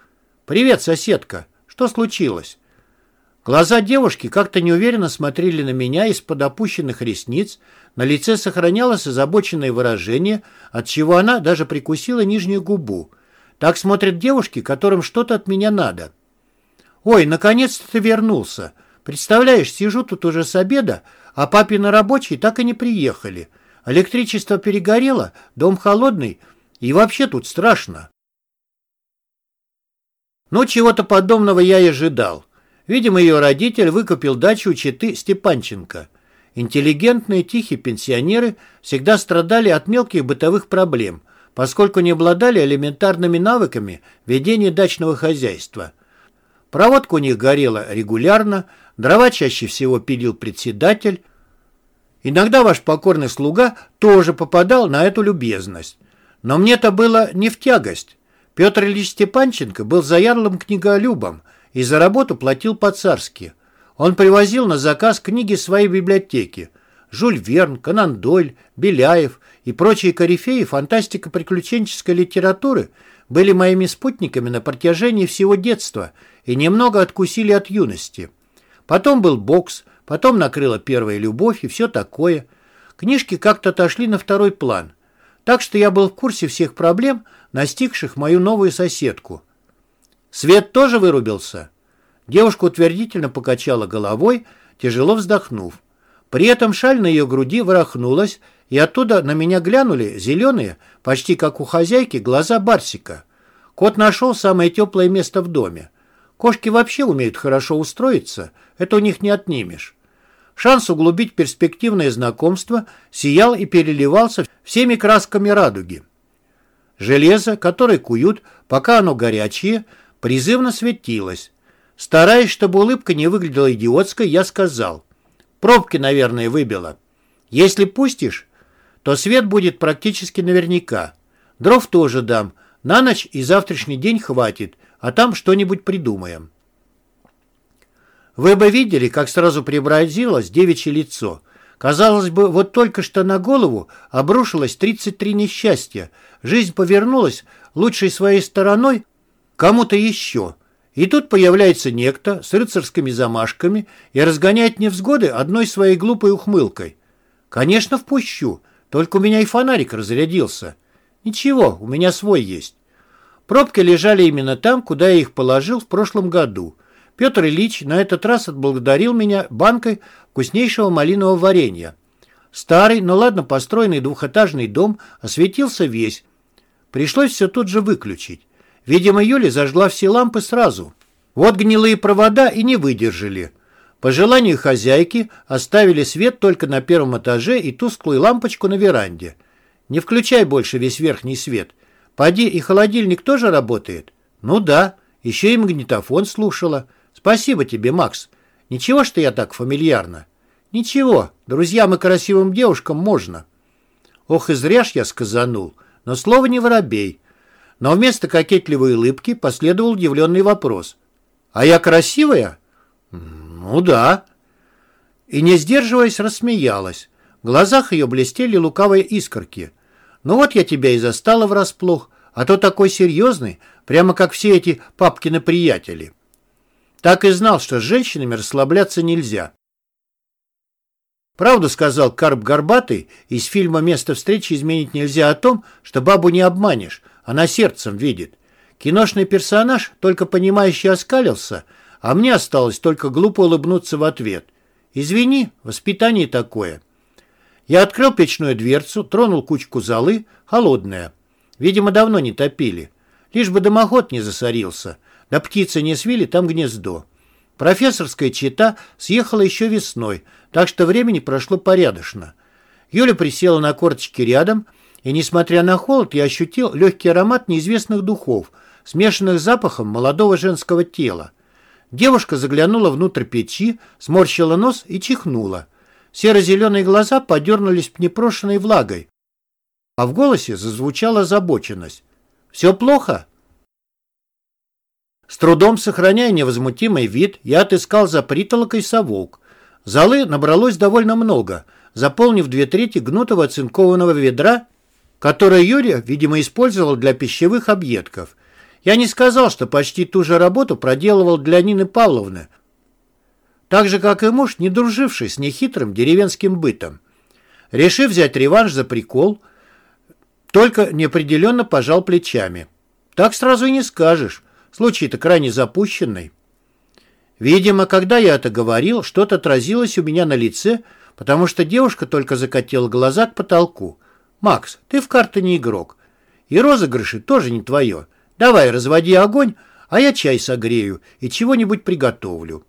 «Привет, соседка! Что случилось?» Глаза девушки как-то неуверенно смотрели на меня из-под опущенных ресниц, на лице сохранялось озабоченное выражение, от чего она даже прикусила нижнюю губу. Так смотрят девушки, которым что-то от меня надо. «Ой, наконец-то ты вернулся. Представляешь, сижу тут уже с обеда, а папины рабочие так и не приехали. Электричество перегорело, дом холодный, и вообще тут страшно». Ну, чего-то подобного я и ожидал. Видимо, ее родитель выкупил дачу у Читы Степанченко. Интеллигентные, тихие пенсионеры всегда страдали от мелких бытовых проблем, поскольку не обладали элементарными навыками ведения дачного хозяйства. Проводка у них горела регулярно, дрова чаще всего пилил председатель. Иногда ваш покорный слуга тоже попадал на эту любезность. Но мне-то было не в тягость. Петр Ильич Степанченко был заярлым книголюбом и за работу платил по-царски. Он привозил на заказ книги своей библиотеки. Жюль Верн, Конан Дойль, Беляев и прочие корифеи фантастико-приключенческой литературы были моими спутниками на протяжении всего детства и немного откусили от юности. Потом был бокс, потом накрыла первая любовь и все такое. Книжки как-то отошли на второй план. Так что я был в курсе всех проблем, настигших мою новую соседку. Свет тоже вырубился? Девушка утвердительно покачала головой, тяжело вздохнув. При этом шаль на ее груди ворохнулась, и оттуда на меня глянули зеленые, почти как у хозяйки, глаза Барсика. Кот нашел самое теплое место в доме. Кошки вообще умеют хорошо устроиться, это у них не отнимешь. Шанс углубить перспективное знакомство сиял и переливался всеми красками радуги. Железо, которое куют, пока оно горячее, призывно светилось. Стараясь, чтобы улыбка не выглядела идиотской, я сказал. Пробки, наверное, выбило. Если пустишь, то свет будет практически наверняка. Дров тоже дам. На ночь и завтрашний день хватит, а там что-нибудь придумаем. Вы бы видели, как сразу преобразилось девичье лицо. Казалось бы, вот только что на голову обрушилось 33 несчастья. Жизнь повернулась лучшей своей стороной кому-то еще. И тут появляется некто с рыцарскими замашками и разгоняет невзгоды одной своей глупой ухмылкой. Конечно, впущу, только у меня и фонарик разрядился. Ничего, у меня свой есть. Пробки лежали именно там, куда я их положил в прошлом году. Петр Ильич на этот раз отблагодарил меня банкой вкуснейшего малинового варенья. Старый, но ладно построенный двухэтажный дом осветился весь. Пришлось все тут же выключить. Видимо, Юля зажгла все лампы сразу. Вот гнилые провода и не выдержали. По желанию хозяйки оставили свет только на первом этаже и тусклую лампочку на веранде. Не включай больше весь верхний свет. Поди, и холодильник тоже работает? Ну да, еще и магнитофон слушала. Спасибо тебе, Макс. Ничего, что я так фамильярно? Ничего, друзьям и красивым девушкам можно. Ох, и зря ж я сказанул, но слово не воробей. Но вместо кокетливой улыбки последовал удивленный вопрос. «А я красивая?» «Ну да». И, не сдерживаясь, рассмеялась. В глазах ее блестели лукавые искорки. «Ну вот я тебя и застала врасплох, а то такой серьезный, прямо как все эти папкины приятели». Так и знал, что с женщинами расслабляться нельзя. Правду сказал Карп Горбатый из фильма «Место встречи изменить нельзя» о том, что бабу не обманешь, она сердцем видит. Киношный персонаж только понимающий оскалился, а мне осталось только глупо улыбнуться в ответ. «Извини, воспитание такое». Я открыл печную дверцу, тронул кучку золы, холодная. Видимо, давно не топили. Лишь бы дымоход не засорился. Да птицы не свили там гнездо. Профессорская чита съехала еще весной, так что времени прошло порядочно. Юля присела на корточки рядом, и, несмотря на холод, я ощутил легкий аромат неизвестных духов, смешанных с запахом молодого женского тела. Девушка заглянула внутрь печи, сморщила нос и чихнула. Серо-зеленые глаза подернулись непрошенной влагой, а в голосе зазвучала озабоченность. «Все плохо?» С трудом сохраняя невозмутимый вид, я отыскал за притолокой совок. Золы набралось довольно много, заполнив две трети гнутого оцинкованного ведра, которое Юрия, видимо, использовал для пищевых объедков. Я не сказал, что почти ту же работу проделывал для Нины Павловны, так же, как и муж, не друживший с нехитрым деревенским бытом. Решив взять реванш за прикол, только неопределенно пожал плечами. Так сразу и не скажешь. Случай-то крайне запущенный. Видимо, когда я это говорил, что-то отразилось у меня на лице, потому что девушка только закатила глаза к потолку. «Макс, ты в карты не игрок. И розыгрыши тоже не твое. Давай, разводи огонь, а я чай согрею и чего-нибудь приготовлю».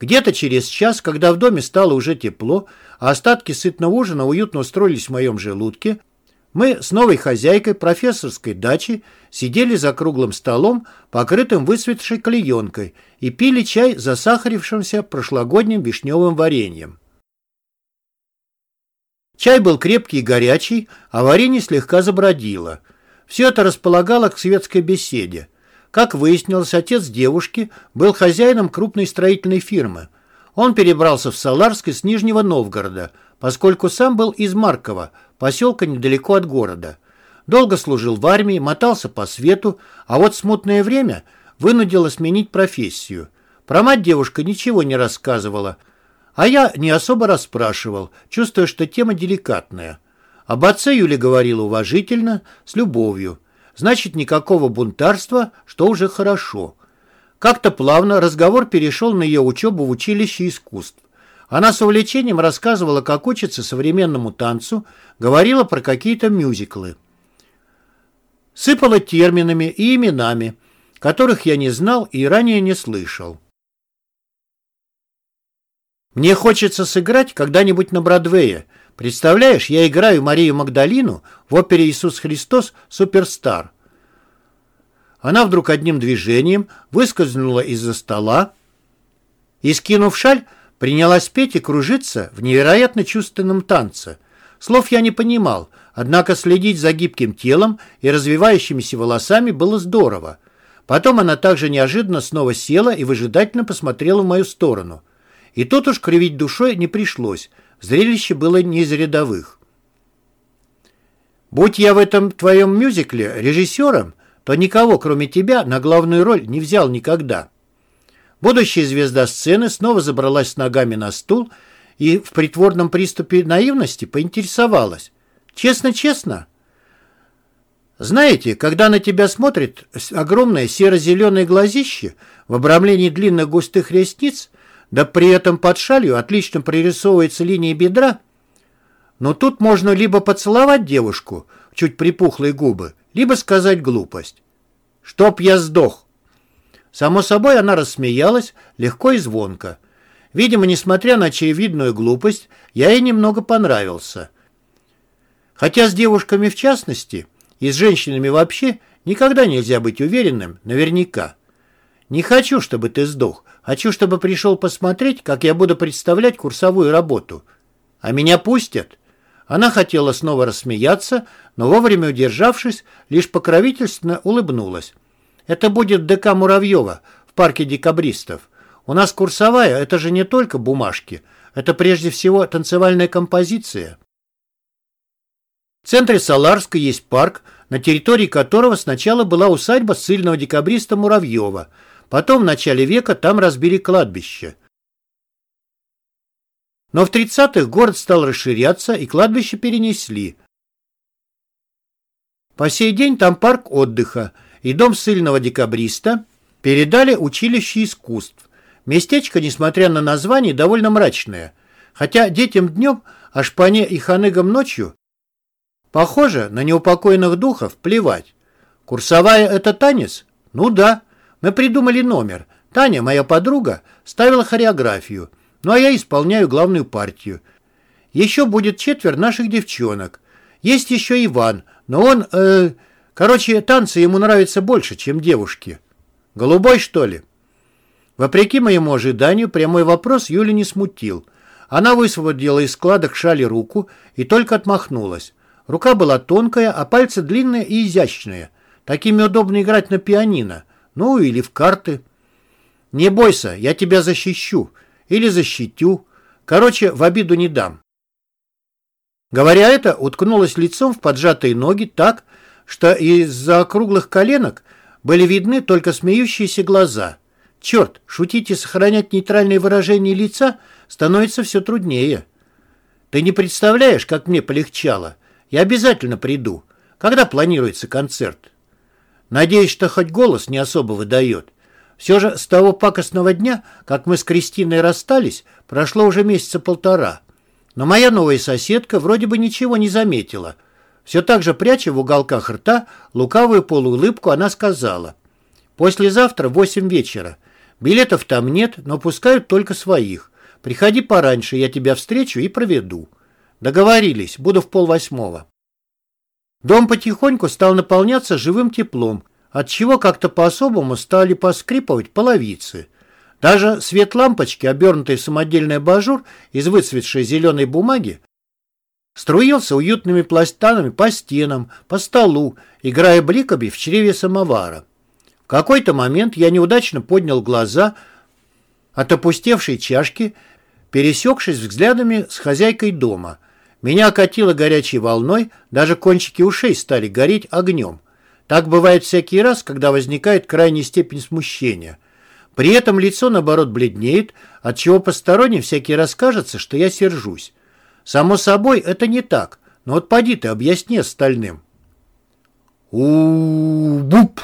Где-то через час, когда в доме стало уже тепло, а остатки сытного ужина уютно устроились в моем желудке, мы с новой хозяйкой профессорской дачи сидели за круглым столом, покрытым выцветшей клеенкой, и пили чай засахарившимся прошлогодним вишневым вареньем. Чай был крепкий и горячий, а варенье слегка забродило. Все это располагало к светской беседе. Как выяснилось, отец девушки был хозяином крупной строительной фирмы. Он перебрался в Саларск из Нижнего Новгорода, поскольку сам был из Маркова, поселка недалеко от города. Долго служил в армии, мотался по свету, а вот смутное время вынудило сменить профессию. Про мать девушка ничего не рассказывала, а я не особо расспрашивал, чувствуя, что тема деликатная. Об отце Юля говорила уважительно, с любовью. Значит, никакого бунтарства, что уже хорошо. Как-то плавно разговор перешел на ее учебу в училище искусств. Она с увлечением рассказывала, как учится современному танцу, говорила про какие-то мюзиклы. Сыпала терминами и именами, которых я не знал и ранее не слышал. Мне хочется сыграть когда-нибудь на Бродвее. Представляешь, я играю Марию Магдалину в опере «Иисус Христос. Суперстар». Она вдруг одним движением выскользнула из-за стола и, скинув шаль, принялась петь и кружиться в невероятно чувственном танце. Слов я не понимал, однако следить за гибким телом и развивающимися волосами было здорово. Потом она также неожиданно снова села и выжидательно посмотрела в мою сторону. И тут уж кривить душой не пришлось, зрелище было не из рядовых. «Будь я в этом твоем мюзикле режиссером, то никого, кроме тебя, на главную роль не взял никогда». Будущая звезда сцены снова забралась с ногами на стул и в притворном приступе наивности поинтересовалась. «Честно-честно?» Знаете, когда на тебя смотрит огромное серо-зеленое глазище в обрамлении длинных густых ресниц, да при этом под шалью отлично прорисовывается линия бедра, но тут можно либо поцеловать девушку, чуть припухлые губы, либо сказать глупость. «Чтоб я сдох!» Само собой, она рассмеялась легко и звонко. Видимо, несмотря на очевидную глупость, я ей немного понравился. Хотя с девушками в частности, и с женщинами вообще, никогда нельзя быть уверенным наверняка. Не хочу, чтобы ты сдох. Хочу, чтобы пришел посмотреть, как я буду представлять курсовую работу. А меня пустят? Она хотела снова рассмеяться, но вовремя удержавшись, лишь покровительственно улыбнулась. Это будет ДК Муравьева в парке декабристов. У нас курсовая, это же не только бумажки. Это прежде всего танцевальная композиция. В центре Саларска есть парк, на территории которого сначала была усадьба сильного декабриста Муравьева. Потом в начале века там разбили кладбище. Но в 30-х город стал расширяться, и кладбище перенесли. По сей день там парк отдыха, и дом ссыльного декабриста передали училище искусств. Местечко, несмотря на название, довольно мрачное. Хотя детям днем, а шпане и ханыгам ночью, похоже, на неупокоенных духов плевать. Курсовая — это танец? Ну да. Мы придумали номер. Таня, моя подруга, ставила хореографию. Ну а я исполняю главную партию. Еще будет четверть наших девчонок. Есть еще Иван, но он... Э, короче, танцы ему нравятся больше, чем девушки. Голубой, что ли? Вопреки моему ожиданию, прямой вопрос Юли не смутил. Она высвободила из складок шали руку и только отмахнулась. Рука была тонкая, а пальцы длинные и изящные. Такими удобно играть на пианино. Ну, или в карты. Не бойся, я тебя защищу. Или защитю. Короче, в обиду не дам. Говоря это, уткнулась лицом в поджатые ноги так, что из-за круглых коленок были видны только смеющиеся глаза. Черт, шутить и сохранять нейтральные выражения лица становится все труднее. Ты не представляешь, как мне полегчало. Я обязательно приду. Когда планируется концерт? Надеюсь, что хоть голос не особо выдает. Все же с того пакостного дня, как мы с Кристиной расстались, прошло уже месяца полтора. Но моя новая соседка вроде бы ничего не заметила. Все так же пряча в уголках рта лукавую полуулыбку, она сказала. «Послезавтра в восемь вечера. Билетов там нет, но пускают только своих. Приходи пораньше, я тебя встречу и проведу». Договорились, буду в полвосьмого. Дом потихоньку стал наполняться живым теплом, отчего как-то по-особому стали поскрипывать половицы. Даже свет лампочки, обернутый в самодельный абажур из выцветшей зеленой бумаги, струился уютными пластанами по стенам, по столу, играя бликами в чреве самовара. В какой-то момент я неудачно поднял глаза от опустевшей чашки, пересекшись взглядами с хозяйкой дома. Меня окатило горячей волной, даже кончики ушей стали гореть огнем. Так бывает всякий раз, когда возникает крайняя степень смущения. При этом лицо, наоборот, бледнеет, отчего посторонним всякий раз кажется, что я сержусь. Само собой, это не так, но вот поди ты, объясни остальным. у-буп!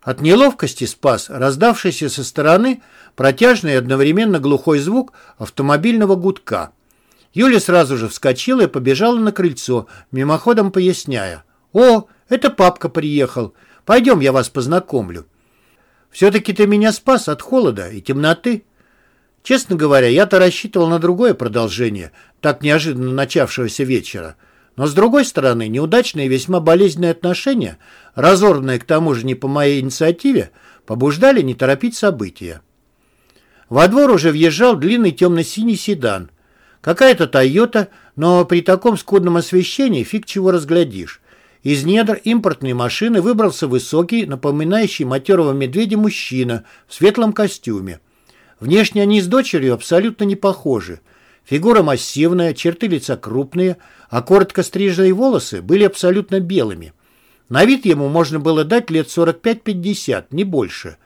От неловкости спас раздавшийся со стороны протяжный одновременно глухой звук автомобильного гудка. Юля сразу же вскочила и побежала на крыльцо, мимоходом поясняя. «О, это папка приехал. Пойдем, я вас познакомлю. Все-таки ты меня спас от холода и темноты. Честно говоря, я-то рассчитывал на другое продолжение, так неожиданно начавшегося вечера. Но, с другой стороны, неудачные и весьма болезненные отношения, разорванные к тому же не по моей инициативе, побуждали не торопить события. Во двор уже въезжал длинный темно-синий седан. Какая-то «Тойота», но при таком скудном освещении фиг чего разглядишь. Из недр импортной машины выбрался высокий, напоминающий матерого медведя мужчина в светлом костюме. Внешне они с дочерью абсолютно не похожи. Фигура массивная, черты лица крупные, а коротко стриженные волосы были абсолютно белыми. На вид ему можно было дать лет 45-50, не больше.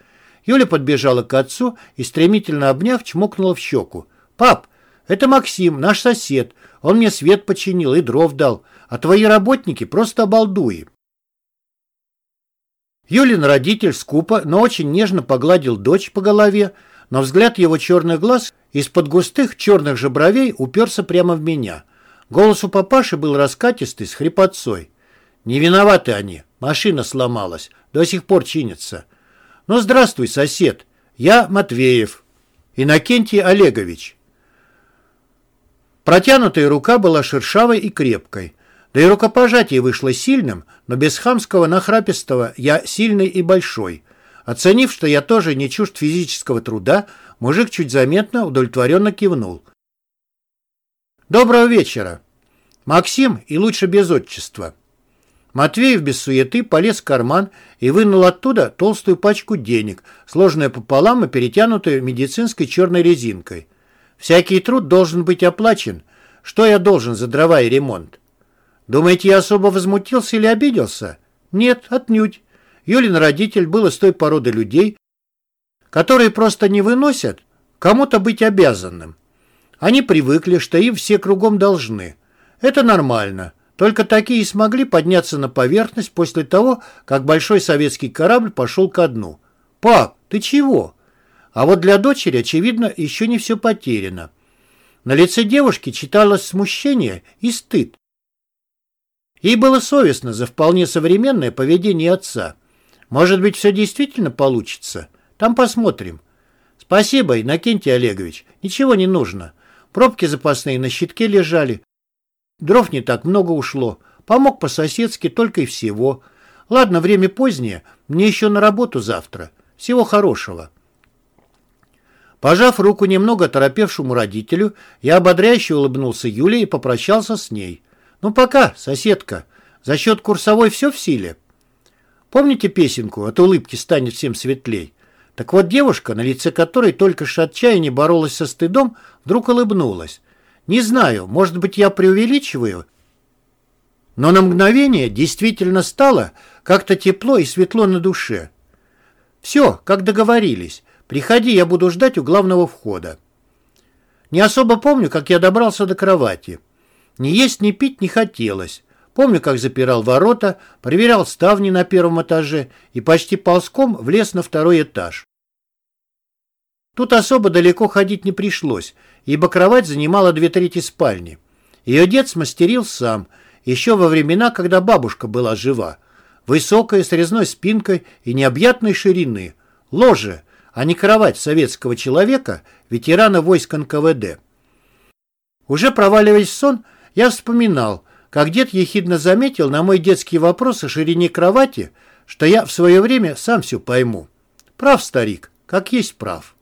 Юля подбежала к отцу и, стремительно обняв, чмокнула в щеку. «Пап, это Максим, наш сосед. Он мне свет починил и дров дал а твои работники просто обалдуи. Юлин родитель скупо, но очень нежно погладил дочь по голове, но взгляд его черных глаз из-под густых черных же бровей уперся прямо в меня. Голос у папаши был раскатистый, с хрипотцой. «Не виноваты они. Машина сломалась. До сих пор чинится. Ну, здравствуй, сосед. Я Матвеев. Иннокентий Олегович». Протянутая рука была шершавой и крепкой. Да и рукопожатие вышло сильным, но без хамского нахрапистого я сильный и большой. Оценив, что я тоже не чужд физического труда, мужик чуть заметно удовлетворенно кивнул. «Доброго вечера. Максим и лучше без отчества». Матвеев без суеты полез в карман и вынул оттуда толстую пачку денег, сложенную пополам и перетянутую медицинской черной резинкой. «Всякий труд должен быть оплачен. Что я должен за дрова и ремонт?» Думаете, я особо возмутился или обиделся? Нет, отнюдь. Юлин родитель был из той породы людей, которые просто не выносят кому-то быть обязанным. Они привыкли, что им все кругом должны. Это нормально. Только такие и смогли подняться на поверхность после того, как большой советский корабль пошел ко дну. «Пап, ты чего?» А вот для дочери, очевидно, еще не все потеряно. На лице девушки читалось смущение и стыд. Ей было совестно за вполне современное поведение отца. Может быть, все действительно получится? Там посмотрим. Спасибо, Иннокентий Олегович. Ничего не нужно. Пробки запасные на щитке лежали. Дров не так много ушло. Помог по-соседски только и всего. Ладно, время позднее. Мне еще на работу завтра. Всего хорошего. Пожав руку немного торопевшему родителю, я ободряюще улыбнулся Юле и попрощался с ней. «Ну пока, соседка. За счет курсовой все в силе?» Помните песенку «От улыбки станет всем светлей»? Так вот девушка, на лице которой только что отчаяние боролась со стыдом, вдруг улыбнулась. Не знаю, может быть, я преувеличиваю, но на мгновение действительно стало как-то тепло и светло на душе. Все, как договорились. Приходи, я буду ждать у главного входа. Не особо помню, как я добрался до кровати. Ни есть, ни пить не хотелось. Помню, как запирал ворота, проверял ставни на первом этаже и почти ползком влез на второй этаж. Тут особо далеко ходить не пришлось, ибо кровать занимала две трети спальни. Ее дед смастерил сам, еще во времена, когда бабушка была жива. Высокая, с резной спинкой и необъятной ширины. Ложе, а не кровать советского человека, ветерана войск НКВД. Уже проваливаясь в сон, я вспоминал, как дед ехидно заметил на мой детский вопрос о ширине кровати, что я в свое время сам все пойму. Прав, старик, как есть прав.